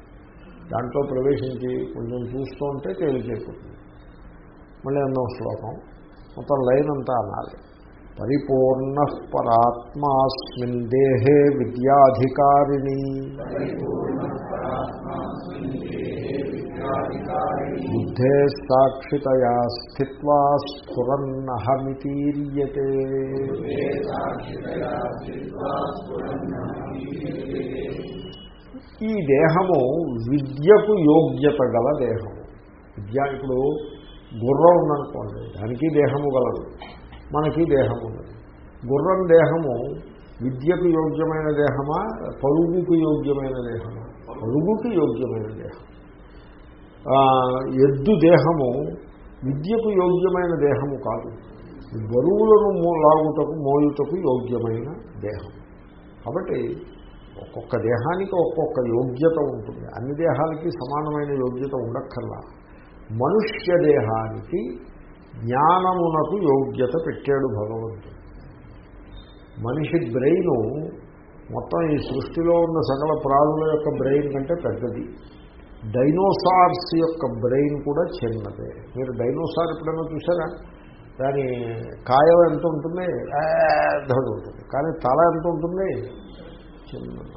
దాంట్లో ప్రవేశించి కొంచెం చూస్తూ ఉంటే తేలికైపోతుంది. మళ్ళీ ఎన్నో శ్లోకం. మొత్తం లైన్ అంతా అనాలి. పరిపూర్ణ పరాత్మాస్మిన్ దేహే విద్యాధికారిణి. బుద్ధే సాక్షితయా స్థిత్వా స్ఫురన్నహమితీర్యతే ఈ దేహము విద్యకు యోగ్యత గల దేహము. విద్య ఇప్పుడు గుర్రం ఉందనుకోండి దానికి దేహము గలదు మనకి దేహం ఉన్నది. గుర్రం దేహము విద్యకు యోగ్యమైన దేహమా పరుగుకు యోగ్యమైన దేహమా? పరుగుకి యోగ్యమైన దేహం. ఎద్దు దేహము విద్యకు యోగ్యమైన దేహము కాదు. బరువులను మో- లాగుటకు మోయుటకు యోగ్యమైన దేహం. కాబట్టి ఒక్కొక్క దేహానికి ఒక్కొక్క యోగ్యత ఉంటుంది. అన్ని దేహాలకి సమానమైన యోగ్యత ఉండక్కర్లా. మనుష్య దేహానికి జ్ఞానమునకు యోగ్యత పెట్టాడు భగవంతుడు. మనిషి బ్రెయిన్ మొత్తం ఈ సృష్టిలో ఉన్న సకల ప్రాణుల యొక్క బ్రెయిన్ కంటే పెద్దది. డైనోసార్స్ యొక్క బ్రెయిన్ కూడా చిన్నదే. మీరు డైనోసార్ ఎప్పుడైనా చూసారా దాని కాయం ఎంత ఉంటుంది? పెద్దది ఉంటుంది. కానీ తల ఎంత ఉంటుంది? చిన్నది.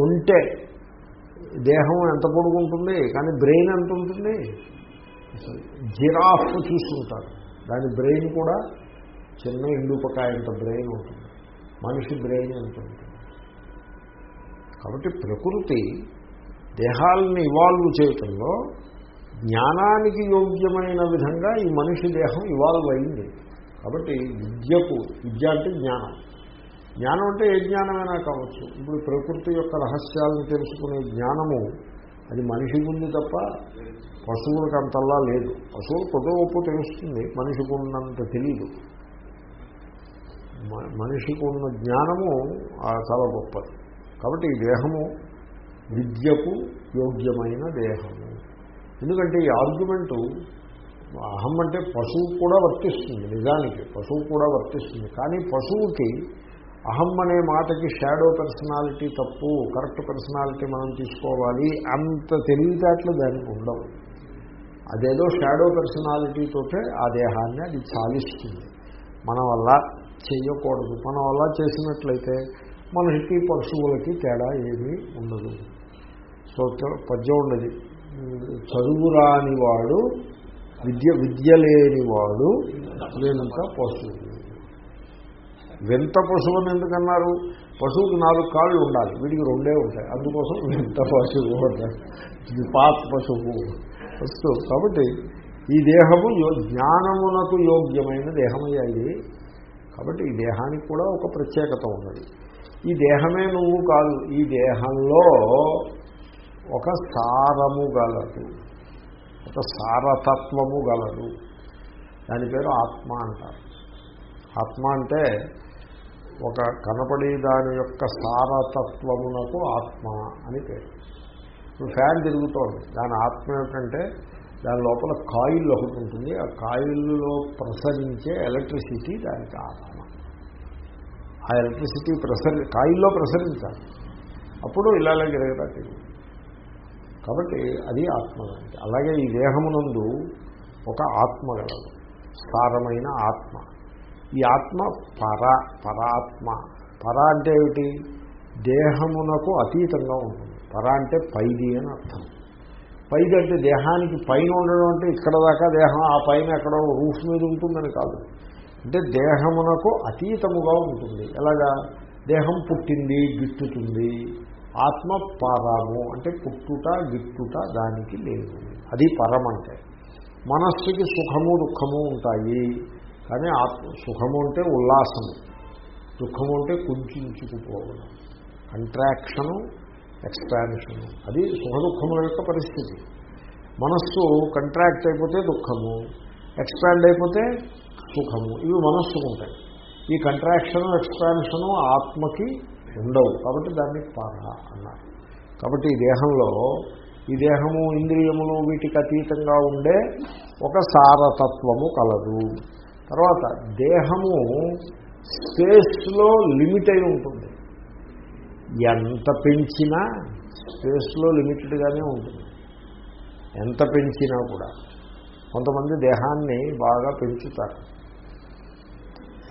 ఉంటే దేహం ఎంత పొడుగుంటుంది కానీ బ్రెయిన్ ఎంత ఉంటుంది? జిరాఫ్ చూస్తుంటారు. దాని బ్రెయిన్ కూడా చిన్న ఇండుపకాయంత బ్రెయిన్ ఉంటుంది. మనిషి బ్రెయిన్ ఎంత ఉంటుంది? కాబట్టి ప్రకృతి దేహాలని ఇవాల్వ్ చేయటంలో జ్ఞానానికి యోగ్యమైన విధంగా ఈ మనిషి దేహం ఇవాల్వ్ అయింది. కాబట్టి విద్యకు విద్య అంటే జ్ఞానం. జ్ఞానం అంటే ఏ జ్ఞానమైనా కావచ్చు. ఇప్పుడు ప్రకృతి యొక్క రహస్యాలను తెలుసుకునే జ్ఞానము అది మనిషికి ఉంది తప్ప పశువులకు అంతల్లా లేదు. పశువులు కొద్ది గొప్ప తెలుస్తుంది మనిషికి ఉన్నంత తెలియదు మ- మనిషికి ఉన్న జ్ఞానము ఆ, చాలా గొప్పది. కాబట్టి ఈ దేహము విద్యకు యోగ్యమైన దేహము. ఎందుకంటే ఈ ఆర్గ్యుమెంటు అహం అంటే పశువు కూడా వర్తిస్తుంది నిజానికి పశువు కూడా వర్తిస్తుంది. కానీ పశువుకి అహం అనే మాటకి షాడో పర్సనాలిటీ తప్పు కరెక్ట్ పర్సనాలిటీ మనం తీసుకోవాలి అంత తెలివితేటలు దానికి ఉండవు. అదేదో షాడో పర్సనాలిటీతోటే ఆ దేహాన్ని అది చాలిస్తుంది. మనం అలా చేయకూడదు. మనం అలా చేసినట్లయితే మనకి పశువులకి తేడా ఏమీ ఉండదు. సో పద్యం ఉన్నది. చదువు రానివాడు విద్య విద్య లేనివాడు లేనంత పశువు. వింత పశువు అని ఎందుకన్నారు? పశువుకి నాలుగు కాళ్ళు ఉండాలి వీడికి రెండే ఉంటాయి. అందుకోసం వింత పశువు అంటారు. ఇది పాత పశువు. వస్తూ కాబట్టి ఈ దేహము యో- జ్ఞానమునకు యోగ్యమైన దేహమయ్యా ఇది. కాబట్టి ఈ దేహానికి కూడా ఒక ప్రత్యేకత ఉన్నది. ఈ దేహమే నువ్వు కాదు ఈ దేహంలో ఒక సారము గలదు. ఒక సారతత్వము గలదు. దాని పేరు ఆత్మ అంటారు. ఆత్మ అంటే ఒక కనపడి దాని యొక్క సారతత్వమునకు ఆత్మ అని పేరు. ఇప్పుడు ఫ్యాన్ తిరుగుతోంది. దాని ఆత్మ ఏమిటంటే దాని లోపల కాయిల్ ఒకటి ఉంటుంది. ఆ కాయిల్లో ప్రసరించే ఎలక్ట్రిసిటీ దానికి ఆత్మ. ఆ ఎలక్ట్రిసిటీ ప్రసరి కాయిల్లో ప్రసరించాలి. అప్పుడు ఇలాగే తిరగదా తిరుగు కాబట్టి అది ఆత్మ అలాగే ఈ దేహమునందు ఒక ఆత్మ గలదు. సారమైన ఆత్మ. ఈ ఆత్మ పర పరాత్మ. పర అంటే ఏమిటి? దేహమునకు అతీతంగా ఉంటుంది. పర అంటే పైది అని అర్థం. పైది అంటే దేహానికి పైన ఉండడం అంటే ఇక్కడ దాకా దేహం ఆ పైన ఎక్కడో రూఫ్ మీద ఉంటుందని కాదు. అంటే దేహమునకు అతీతముగా ఉంటుంది. ఎలాగా? దేహం పుట్టింది గిట్టుతుంది. ఆత్మ పరము అంటే పుట్టుట గిట్టుట దానికి లేదు. అది పరం అంటే. మనస్సుకి సుఖము దుఃఖము ఉంటాయి. కానీ ఆత్మ సుఖము అంటే ఉల్లాసము. దుఃఖము అంటే కుంచుకుపోవడం. కంట్రాక్షను ఎక్స్పాన్షను అది సుఖ దుఃఖముల యొక్క పరిస్థితి. మనస్సు కంట్రాక్ట్ అయిపోతే దుఃఖము ఎక్స్పాండ్ అయిపోతే సుఖము. ఇవి మనస్సుకు ఉంటాయి ఈ కంట్రాక్షను ఎక్స్పాన్షను ఆత్మకి ఉండవు. కాబట్టి దాన్ని పార అన్నారు. కాబట్టి ఈ దేహంలో ఈ దేహము ఇంద్రియములు వీటికి అతీతంగా ఉండే ఒక సారతత్వము కలదు. తర్వాత దేహము స్పేస్లో లిమిట్ అయి ఉంటుంది. ఎంత పెంచినా స్పేస్లో లిమిటెడ్గానే ఉంటుంది. ఎంత పెంచినా కూడా. కొంతమంది దేహాన్ని బాగా పెంచుతారు.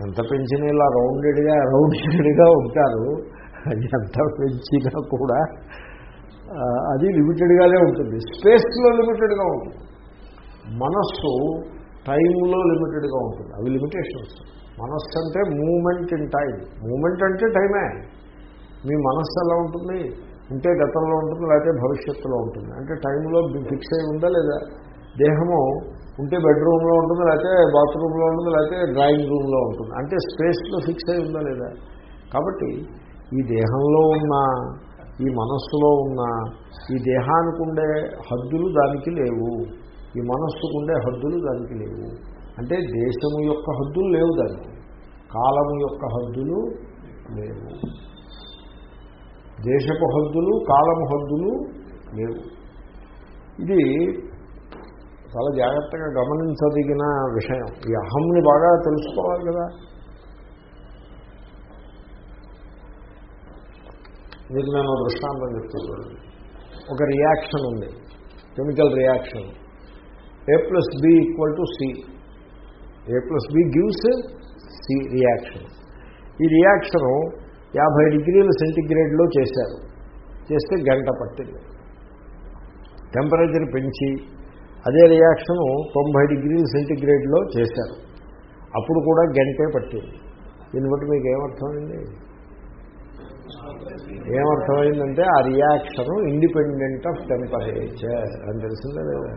ఎంత పెంచినా ఇలా రౌండెడ్గా రౌండెడ్గా ఉంటారు. అది ఎంత పెంచినా కూడా అది లిమిటెడ్గానే ఉంటుంది. స్పేస్లో లిమిటెడ్గా ఉంటుంది. మనస్సు టైంలో లిమిటెడ్గా ఉంటుంది. అవి లిమిటేషన్స్. మనస్సు అంటే మూమెంట్ ఇన్ టైం. మూమెంట్ అంటే టైమే. మీ మనస్సు ఎలా ఉంటుంది? ఉంటే గతంలో ఉంటుంది లేకపోతే భవిష్యత్తులో ఉంటుంది. అంటే టైంలో ఫిక్స్ అయి ఉందా లేదా? దేహము ఉంటే బెడ్రూమ్లో ఉంటుంది లేకపోతే బాత్రూంలో ఉంటుంది లేకపోతే డ్రాయింగ్ రూమ్లో ఉంటుంది. అంటే స్పేస్లో ఫిక్స్ అయి ఉందా లేదా? కాబట్టి ఈ దేహంలో ఉన్న ఈ మనస్సులో ఉన్న ఈ దేహానికి ఉండే హద్దులు దానికి లేవు. ఈ మనస్సుకు ఉండే హద్దులు దానికి లేవు. అంటే దేశము యొక్క హద్దులు లేవు దానికి. కాలము యొక్క హద్దులు లేవు. దేశపు హద్దులు కాలము హద్దులు లేవు. ఇది చాలా జాగ్రత్తగా గమనించదగిన విషయం. ఈ అహంని బాగా తెలుసుకోవాలి కదా. మీకు నేను దృష్టాంతం చెప్తున్నాను. ఒక రియాక్షన్ ఉంది. Chemical reaction A plus B equal to C A plus B gives C reaction ఈ రియాక్షను యాభై డిగ్రీల సెంటిగ్రేడ్లో చేశారు. చేస్తే గంట పట్టింది. టెంపరేచర్ పెంచి అదే రియాక్షను తొంభై డిగ్రీల సెంటిగ్రేడ్లో చేశారు. అప్పుడు కూడా గంటే పట్టింది. దీన్ని బట్టి మీకు ఏమర్థమైంది? ఏమర్థమైందంటే ఆ రియాక్షను ఇండిపెండెంట్ ఆఫ్ టెంపరేచర్ అని తెలిసిందే లేదా?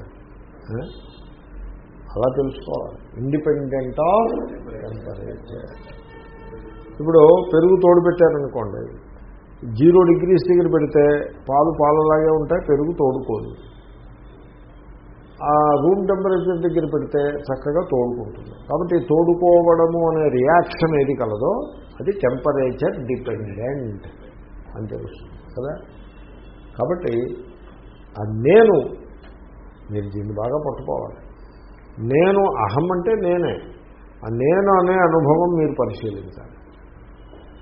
అలా తెలుసుకోవాలి. Independent of temperature. ఇప్పుడు పెరుగు తోడు పెట్టారనుకోండి. జీరో డిగ్రీస్ దగ్గర పెడితే పాలు పాలలాగే ఉంటాయి పెరుగు తోడుకోదు. ఆ రూమ్ టెంపరేచర్ దగ్గర పెడితే చక్కగా తోడుకుంటుంది. కాబట్టి తోడుకోవడము అనే రియాక్షన్ ఏది కలదో అది టెంపరేచర్ డిపెండెంట్ అని తెలుస్తుంది. కదా? కాబట్టి నేను మీరు దీన్ని బాగా పట్టుకోవాలి. నేను అహం అంటే నేనే. ఆ నేను అనే అనుభవం మీరు పరిశీలించాలి.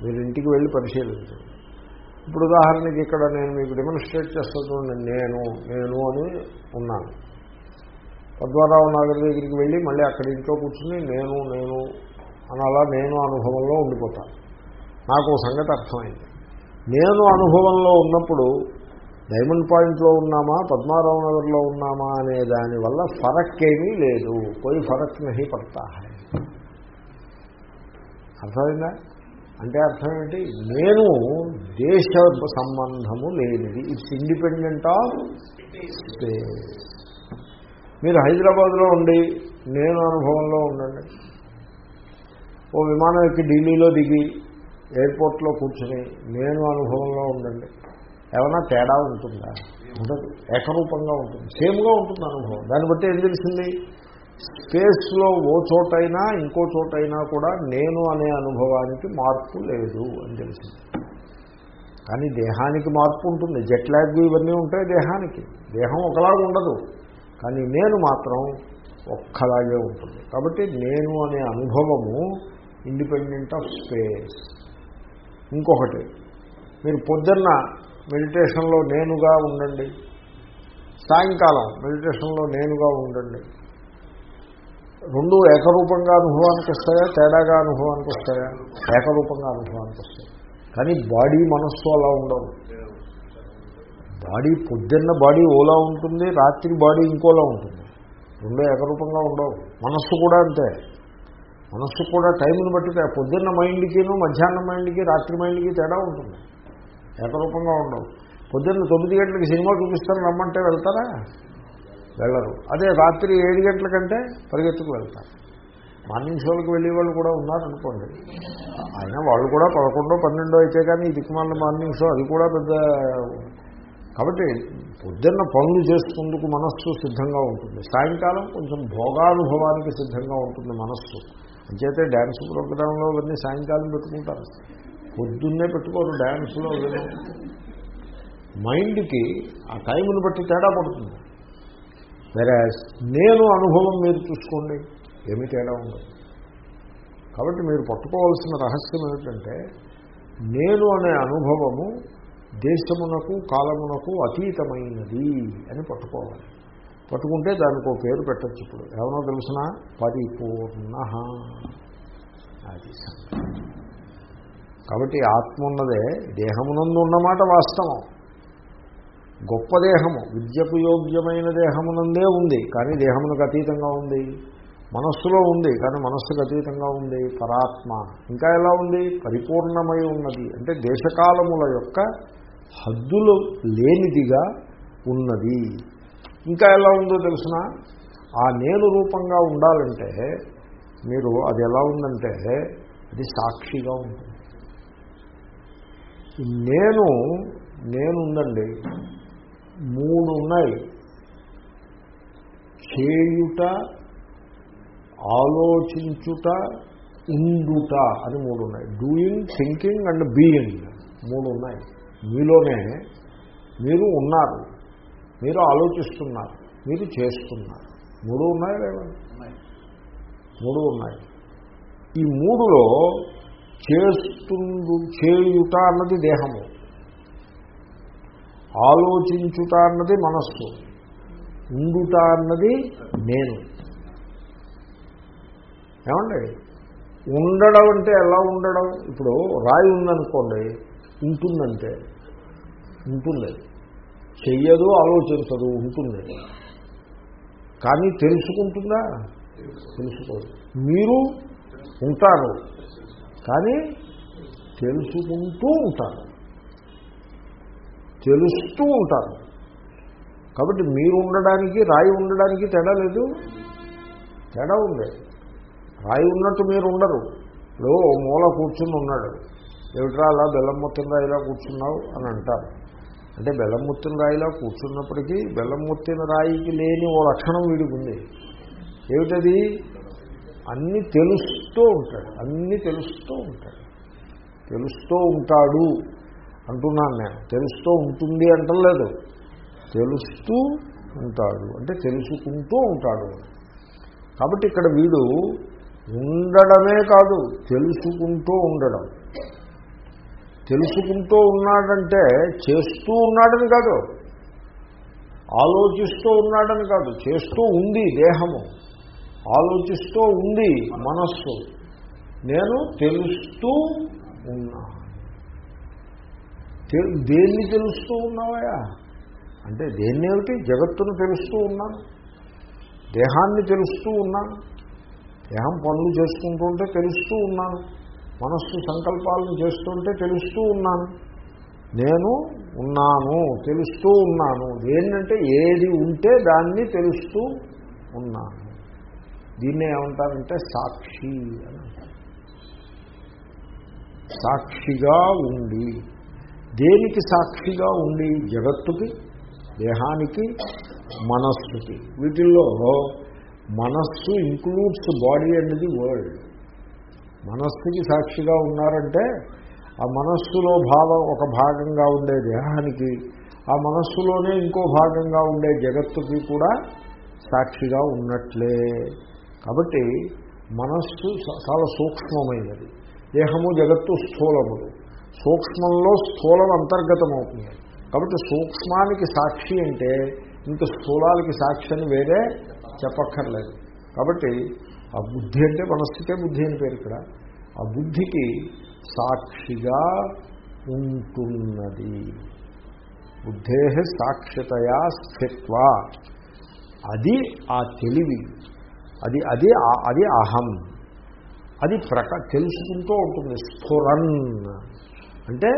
మీరు ఇంటికి వెళ్ళి పరిశీలించండి. ఇప్పుడు ఉదాహరణకి ఇక్కడ నేను మీకు డెమోన్స్ట్రేట్ చేస్తా చూడండి. నేను నేను అని ఉన్నాను. పద్మారావు నగర్ దగ్గరికి వెళ్ళి మళ్ళీ అక్కడ ఇంట్లో కూర్చుని నేను నేను అని అలా నేను అనుభవంలో ఉండిపోతాను నాకు సంగతి అర్థమైంది. నేను అనుభవంలో ఉన్నప్పుడు డైమండ్ పాయింట్లో ఉన్నామా పద్మారావు నగర్లో ఉన్నామా అనే దానివల్ల ఫరక్ ఏమీ లేదు. పోయి ఫరక్ నహి పడతా అర్థమైందా? అంటే అర్థం ఏంటి? నేను దేశ సంబంధము లేనిది. ఇట్స్ ఇండిపెండెంట్ ఆఫ్ స్పేస్ మీరు హైదరాబాద్లో ఉండి నేను అనుభవంలో ఉండండి. ఓ విమానం ఎక్కి ఢిల్లీలో దిగి ఎయిర్పోర్ట్లో కూర్చుని నేను అనుభవంలో ఉండండి. ఏమైనా తేడా ఉంటుందా? ఉండదు. ఏకరూపంగా ఉంటుంది. సేమ్గా ఉంటుంది అనుభవం. దాన్ని బట్టి ఏం తెలిసింది? స్పేస్లో ఓ చోటైనా ఇంకో చోటైనా కూడా నేను అనే అనుభవానికి మార్పు లేదు అని తెలిసింది. కానీ దేహానికి మార్పు ఉంటుంది. జెట్ ల్యాగ్ ఇవన్నీ ఉంటాయి దేహానికి. దేహం ఒకలాగా ఉండదు. కానీ నేను మాత్రం ఒక్కలాగే ఉంటుంది. కాబట్టి నేను అనే అనుభవము ఇండిపెండెంట్ ఆఫ్ స్పేస్ ఇంకొకటి మీరు పొద్దున్న మెడిటేషన్లో నేనుగా ఉండండి. సాయంకాలం మెడిటేషన్లో నేనుగా ఉండండి. రెండు ఏకరూపంగా అనుభవానికి వస్తాయా? తేడాగా అనుభవానికి వస్తాయా? ఏకరూపంగా అనుభవానికి వస్తాయి. కానీ బాడీ మనస్సు అలా ఉండవు బాడీ పొద్దున్న బాడీ ఓలా ఉంటుంది రాత్రి బాడీ ఇంకోలా ఉంటుంది. రెండో ఏకరూపంగా ఉండవు. మనస్సు కూడా అంతే. మనస్సు కూడా టైంని బట్టి పొద్దున్న మైండ్కిను మధ్యాహ్నం మైండ్కి రాత్రి మైండ్కి తేడా ఉంటుంది. ఏకరూపంగా ఉండవు. పొద్దున్న తొమ్మిది గంటలకి సినిమా చూపిస్తాను రమ్మంటే వెళ్తారా? వెళ్ళరు. అదే రాత్రి ఏడు గంటల కంటే పరిగెత్తుకు వెళ్తారు. మార్నింగ్ షోలకు వెళ్ళే వాళ్ళు కూడా ఉన్నారనుకోండి. అయినా వాళ్ళు కూడా పదకొండో పన్నెండో అయితే కానీ ఈ దిక్కుమాల మార్నింగ్ షో అది కూడా పెద్ద కాబట్టి పొద్దున్న పనులు చేసుకుందుకు మనస్సు సిద్ధంగా ఉంటుంది. సాయంకాలం కొంచెం భోగానుభవానికి సిద్ధంగా ఉంటుంది మనస్సు. అంచేతే డ్యాన్స్ ప్రోగ్రాంలో అవన్నీ సాయంకాలం పెట్టుకుంటారు. పొద్దున్నే పెట్టుకోరు డ్యాన్స్లో విను మైండ్కి ఆ టైంను బట్టి తేడా పడుతుంది. వేరే నేను అనుభవం మీరు చూసుకోండి ఏమీ తేడా ఉండదు. కాబట్టి మీరు పట్టుకోవాల్సిన రహస్యం ఏమిటంటే నేను అనే అనుభవము దేశమునకు కాలమునకు అతీతమైనది అని పట్టుకోవాలి. పట్టుకుంటే దానికి ఒక పేరు పెట్టచ్చు ఇప్పుడు. ఏమనో తెలిసిన? పరిపూర్ణ. అది కాబట్టి ఆత్మ ఉన్నదే దేహమునందు ఉన్నమాట వాస్తవం. గొప్ప దేహము విద్యకు యోగ్యమైన దేహమునందే ఉంది కానీ దేహమునకు అతీతంగా ఉంది. మనస్సులో ఉంది కానీ మనస్సుకు అతీతంగా ఉంది. పరాత్మ. ఇంకా ఎలా ఉంది? పరిపూర్ణమై ఉన్నది. అంటే దేశకాలముల యొక్క హద్దులు లేనిదిగా ఉన్నది. ఇంకా ఎలా ఉందో తెలిసిన? ఆ నేను రూపంగా ఉండాలంటే మీరు అది ఎలా ఉందంటే అది సాక్షిగా ఉంటుంది. నేను నేనుందండి మూడు ఉన్నాయి. చేయుట ఆలోచించుట ఉండుట అని మూడు ఉన్నాయి. డూయింగ్ థింకింగ్ అండ్ బీయింగ్ మూడు ఉన్నాయి. మీలోనే మీరు ఉన్నారు. మీరు ఆలోచిస్తున్నారు. మీరు చేస్తున్నారు. మూడు ఉన్నాయి లేదా మూడు ఉన్నాయి. ఈ మూడులో చేస్తుండు చేయుట అన్నది దేహము. ఆలోచించుట అన్నది మనస్సు. ఉండుట అన్నది నేను. ఏమండి? ఉండడం అంటే ఎలా ఉండడం? ఇప్పుడు రాయి ఉందనుకోండి ఉంటుందంటే ఉంటుంది చెయ్యదు ఆలోచించదు ఉంటుంది. కానీ తెలుసుకుంటుందా? తెలుసుకోదు. మీరు ఉంటారు. కానీ తెలుసుకుంటూ ఉంటారు. తెలుస్తూ ఉంటారు. కాబట్టి మీరు ఉండడానికి రాయి ఉండడానికి తేడా లేదు. తేడా ఉంది రాయి ఉన్నట్టు మీరు ఉండరు. ఇప్పుడు ఓ మూల కూర్చుని ఉన్నాడు. ఏమిట్రా అలా బెల్లం రాయిలా కూర్చున్నావు అని అంటారు. అంటే బెల్లం ముత్తిన రాయిలా కూర్చున్నప్పటికీ బెల్లం ముత్తిన రాయికి లేని ఓ లక్షణం వీడికి ఉంది. ఏమిటది? అన్నీ తెలుస్తూ ఉంటాడు. అన్నీ తెలుస్తూ ఉంటాడు. తెలుస్తూ ఉంటాడు అంటున్నాను నేను. తెలుస్తూ ఉంటుంది అంటలేదు. తెలుస్తూ ఉంటాడు. అంటే తెలుసుకుంటూ ఉంటాడు. కాబట్టి ఇక్కడ వీడు ఉండడమే కాదు తెలుసుకుంటూ ఉండడం. తెలుసుకుంటూ ఉన్నాడంటే చేస్తూ ఉన్నాడని కాదు. ఆలోచిస్తూ ఉన్నాడని కాదు. చేస్తూ ఉంది దేహము. ఆలోచిస్తూ ఉంది మనస్సు. నేను తెలుస్తూ ఉన్నా. దేన్ని తెలుస్తూ ఉన్నావయా అంటే దేన్ని ఏమిటి? జగత్తును తెలుస్తూ ఉన్నాను దేహాన్ని తెలుస్తూ ఉన్నాను దేహం పనులు చేసుకుంటుంటే తెలుస్తూ ఉన్నాను మనస్సు సంకల్పాలను చేస్తుంటే తెలుస్తూ ఉన్నాను. నేను ఉన్నాను తెలుస్తూ ఉన్నాను. ఏంటంటే ఏది ఉంటే దాన్ని తెలుస్తూ ఉన్నాను. దీన్నే ఏమంటారంటే సాక్షి అని సాక్షిగా ఉండి దేనికి సాక్షిగా ఉండి? జగత్తుకి దేహానికి మనస్సుకి. వీటిల్లో మనస్సు ఇంక్లూడ్స్ బాడీ అనేది వరల్డ్ మనస్సుకి సాక్షిగా ఉన్నారంటే ఆ మనస్సులో భావం ఒక భాగంగా ఉండే దేహానికి ఆ మనస్సులోనే ఇంకో భాగంగా ఉండే జగత్తుకి కూడా సాక్షిగా ఉన్నట్లే. కాబట్టి మనస్సు చాలా సూక్ష్మమైనది. దేహము జగత్తు స్థూలములు. సూక్ష్మంలో స్థూలం అంతర్గతమవుతుంది కాబట్టి సూక్ష్మానికి సాక్షి అంటే ఇంక స్థూలాలకి సాక్షి అని వేరే చెప్పక్కర్లేదు. కాబట్టి ఆ బుద్ధి అంటే మనస్థితే బుద్ధి అని పేరు ఇక్కడ. ఆ బుద్ధికి సాక్షిగా ఉంటున్నది. బుద్ధే సాక్షితయా స్థిత్వ. అది ఆ తెలివి. అది అది అది అహం. అది ప్రక తెలుసుకుంటూ ఉంటుంది. స్ఫురన్. అంటే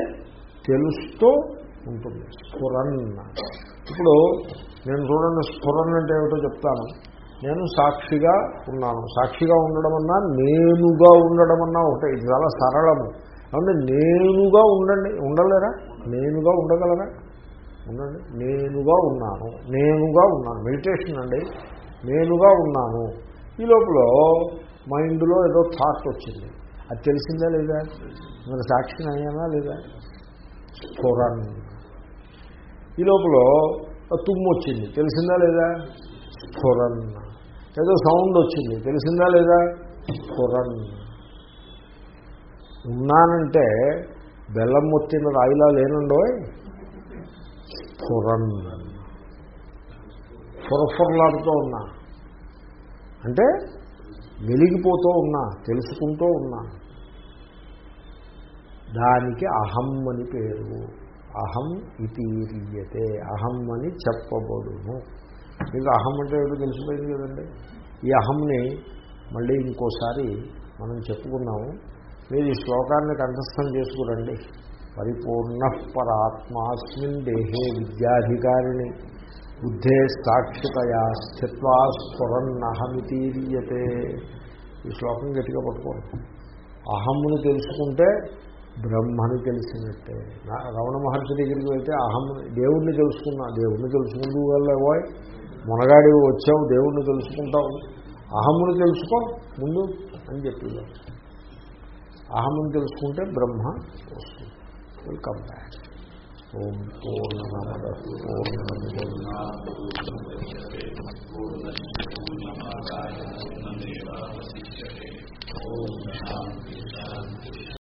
తెలుస్తూ ఉంటుంది. స్ఫురన్. ఇప్పుడు నేను చూడండి స్ఫురన్ అంటే ఏమిటో చెప్తాను. నేను సాక్షిగా ఉన్నాను. సాక్షిగా ఉండడం అన్నా నేనుగా ఉండడం అన్నా ఒకటే ఇది చాలా సరళము. అంటే నేనుగా ఉండండి. ఉండలేరా? నేనుగా ఉండగలరా? ఉండండి. నేనుగా ఉన్నాను. నేనుగా ఉన్నాను. మెడిటేషన్ అండి. నేనుగా ఉన్నాను. ఈ లోపల మైండ్లో ఏదో థాట్ వచ్చింది. అది తెలిసిందా లేదా? మరి సాక్షిని అయ్యానా లేదా? స్ఫురన్ ఈ లోపల తుమ్ము వచ్చింది. తెలిసిందా లేదా? కురన్. ఏదో సౌండ్ వచ్చింది. తెలిసిందా లేదా? కురన్. ఉన్నానంటే బెల్లం మొత్తిన రాయిలా లేనుండో కురన్ ఫురఫురలాడుతూ ఉన్నా. అంటే వెలిగిపోతూ ఉన్నా తెలుసుకుంటూ ఉన్నా. దానికి అహం అని పేరు. అహం ఇతీరియతే అహం అని చెప్పబడును. మీకు అహం అంటే ఏదో తెలిసిపోయింది కదండి. ఈ అహంని మళ్ళీ ఇంకోసారి మనం చెప్పుకున్నాము. మీరు ఈ శ్లోకాన్ని కంఠస్థం చేసుకురండి. పరిపూర్ణ పరాత్మాస్మిన్ దేహే విద్యాధికారిణి. బుద్ధే సాక్షితయా స్థిత్వా స్ఫురన్నహమితీరియతే ఈ శ్లోకం గట్టిగా పట్టుకోండి. అహమ్ముని తెలుసుకుంటే బ్రహ్మని తెలిసినట్టే. నా రమణ మహర్షి దగ్గరికి వెళ్తే అహం దేవుణ్ణి తెలుసుకున్నా. దేవుణ్ణి తెలుసుకుంటూ వెళ్ళవోయ్ మునగాడి వచ్చావు దేవుణ్ణి తెలుసుకుంటావు. అహమ్ముని తెలుసుకో ముందు అని చెప్పి అహమ్ముని తెలుసుకుంటే బ్రహ్మ వస్తుంది. వెల్కమ్ బ్యాక్ ఓం ఓం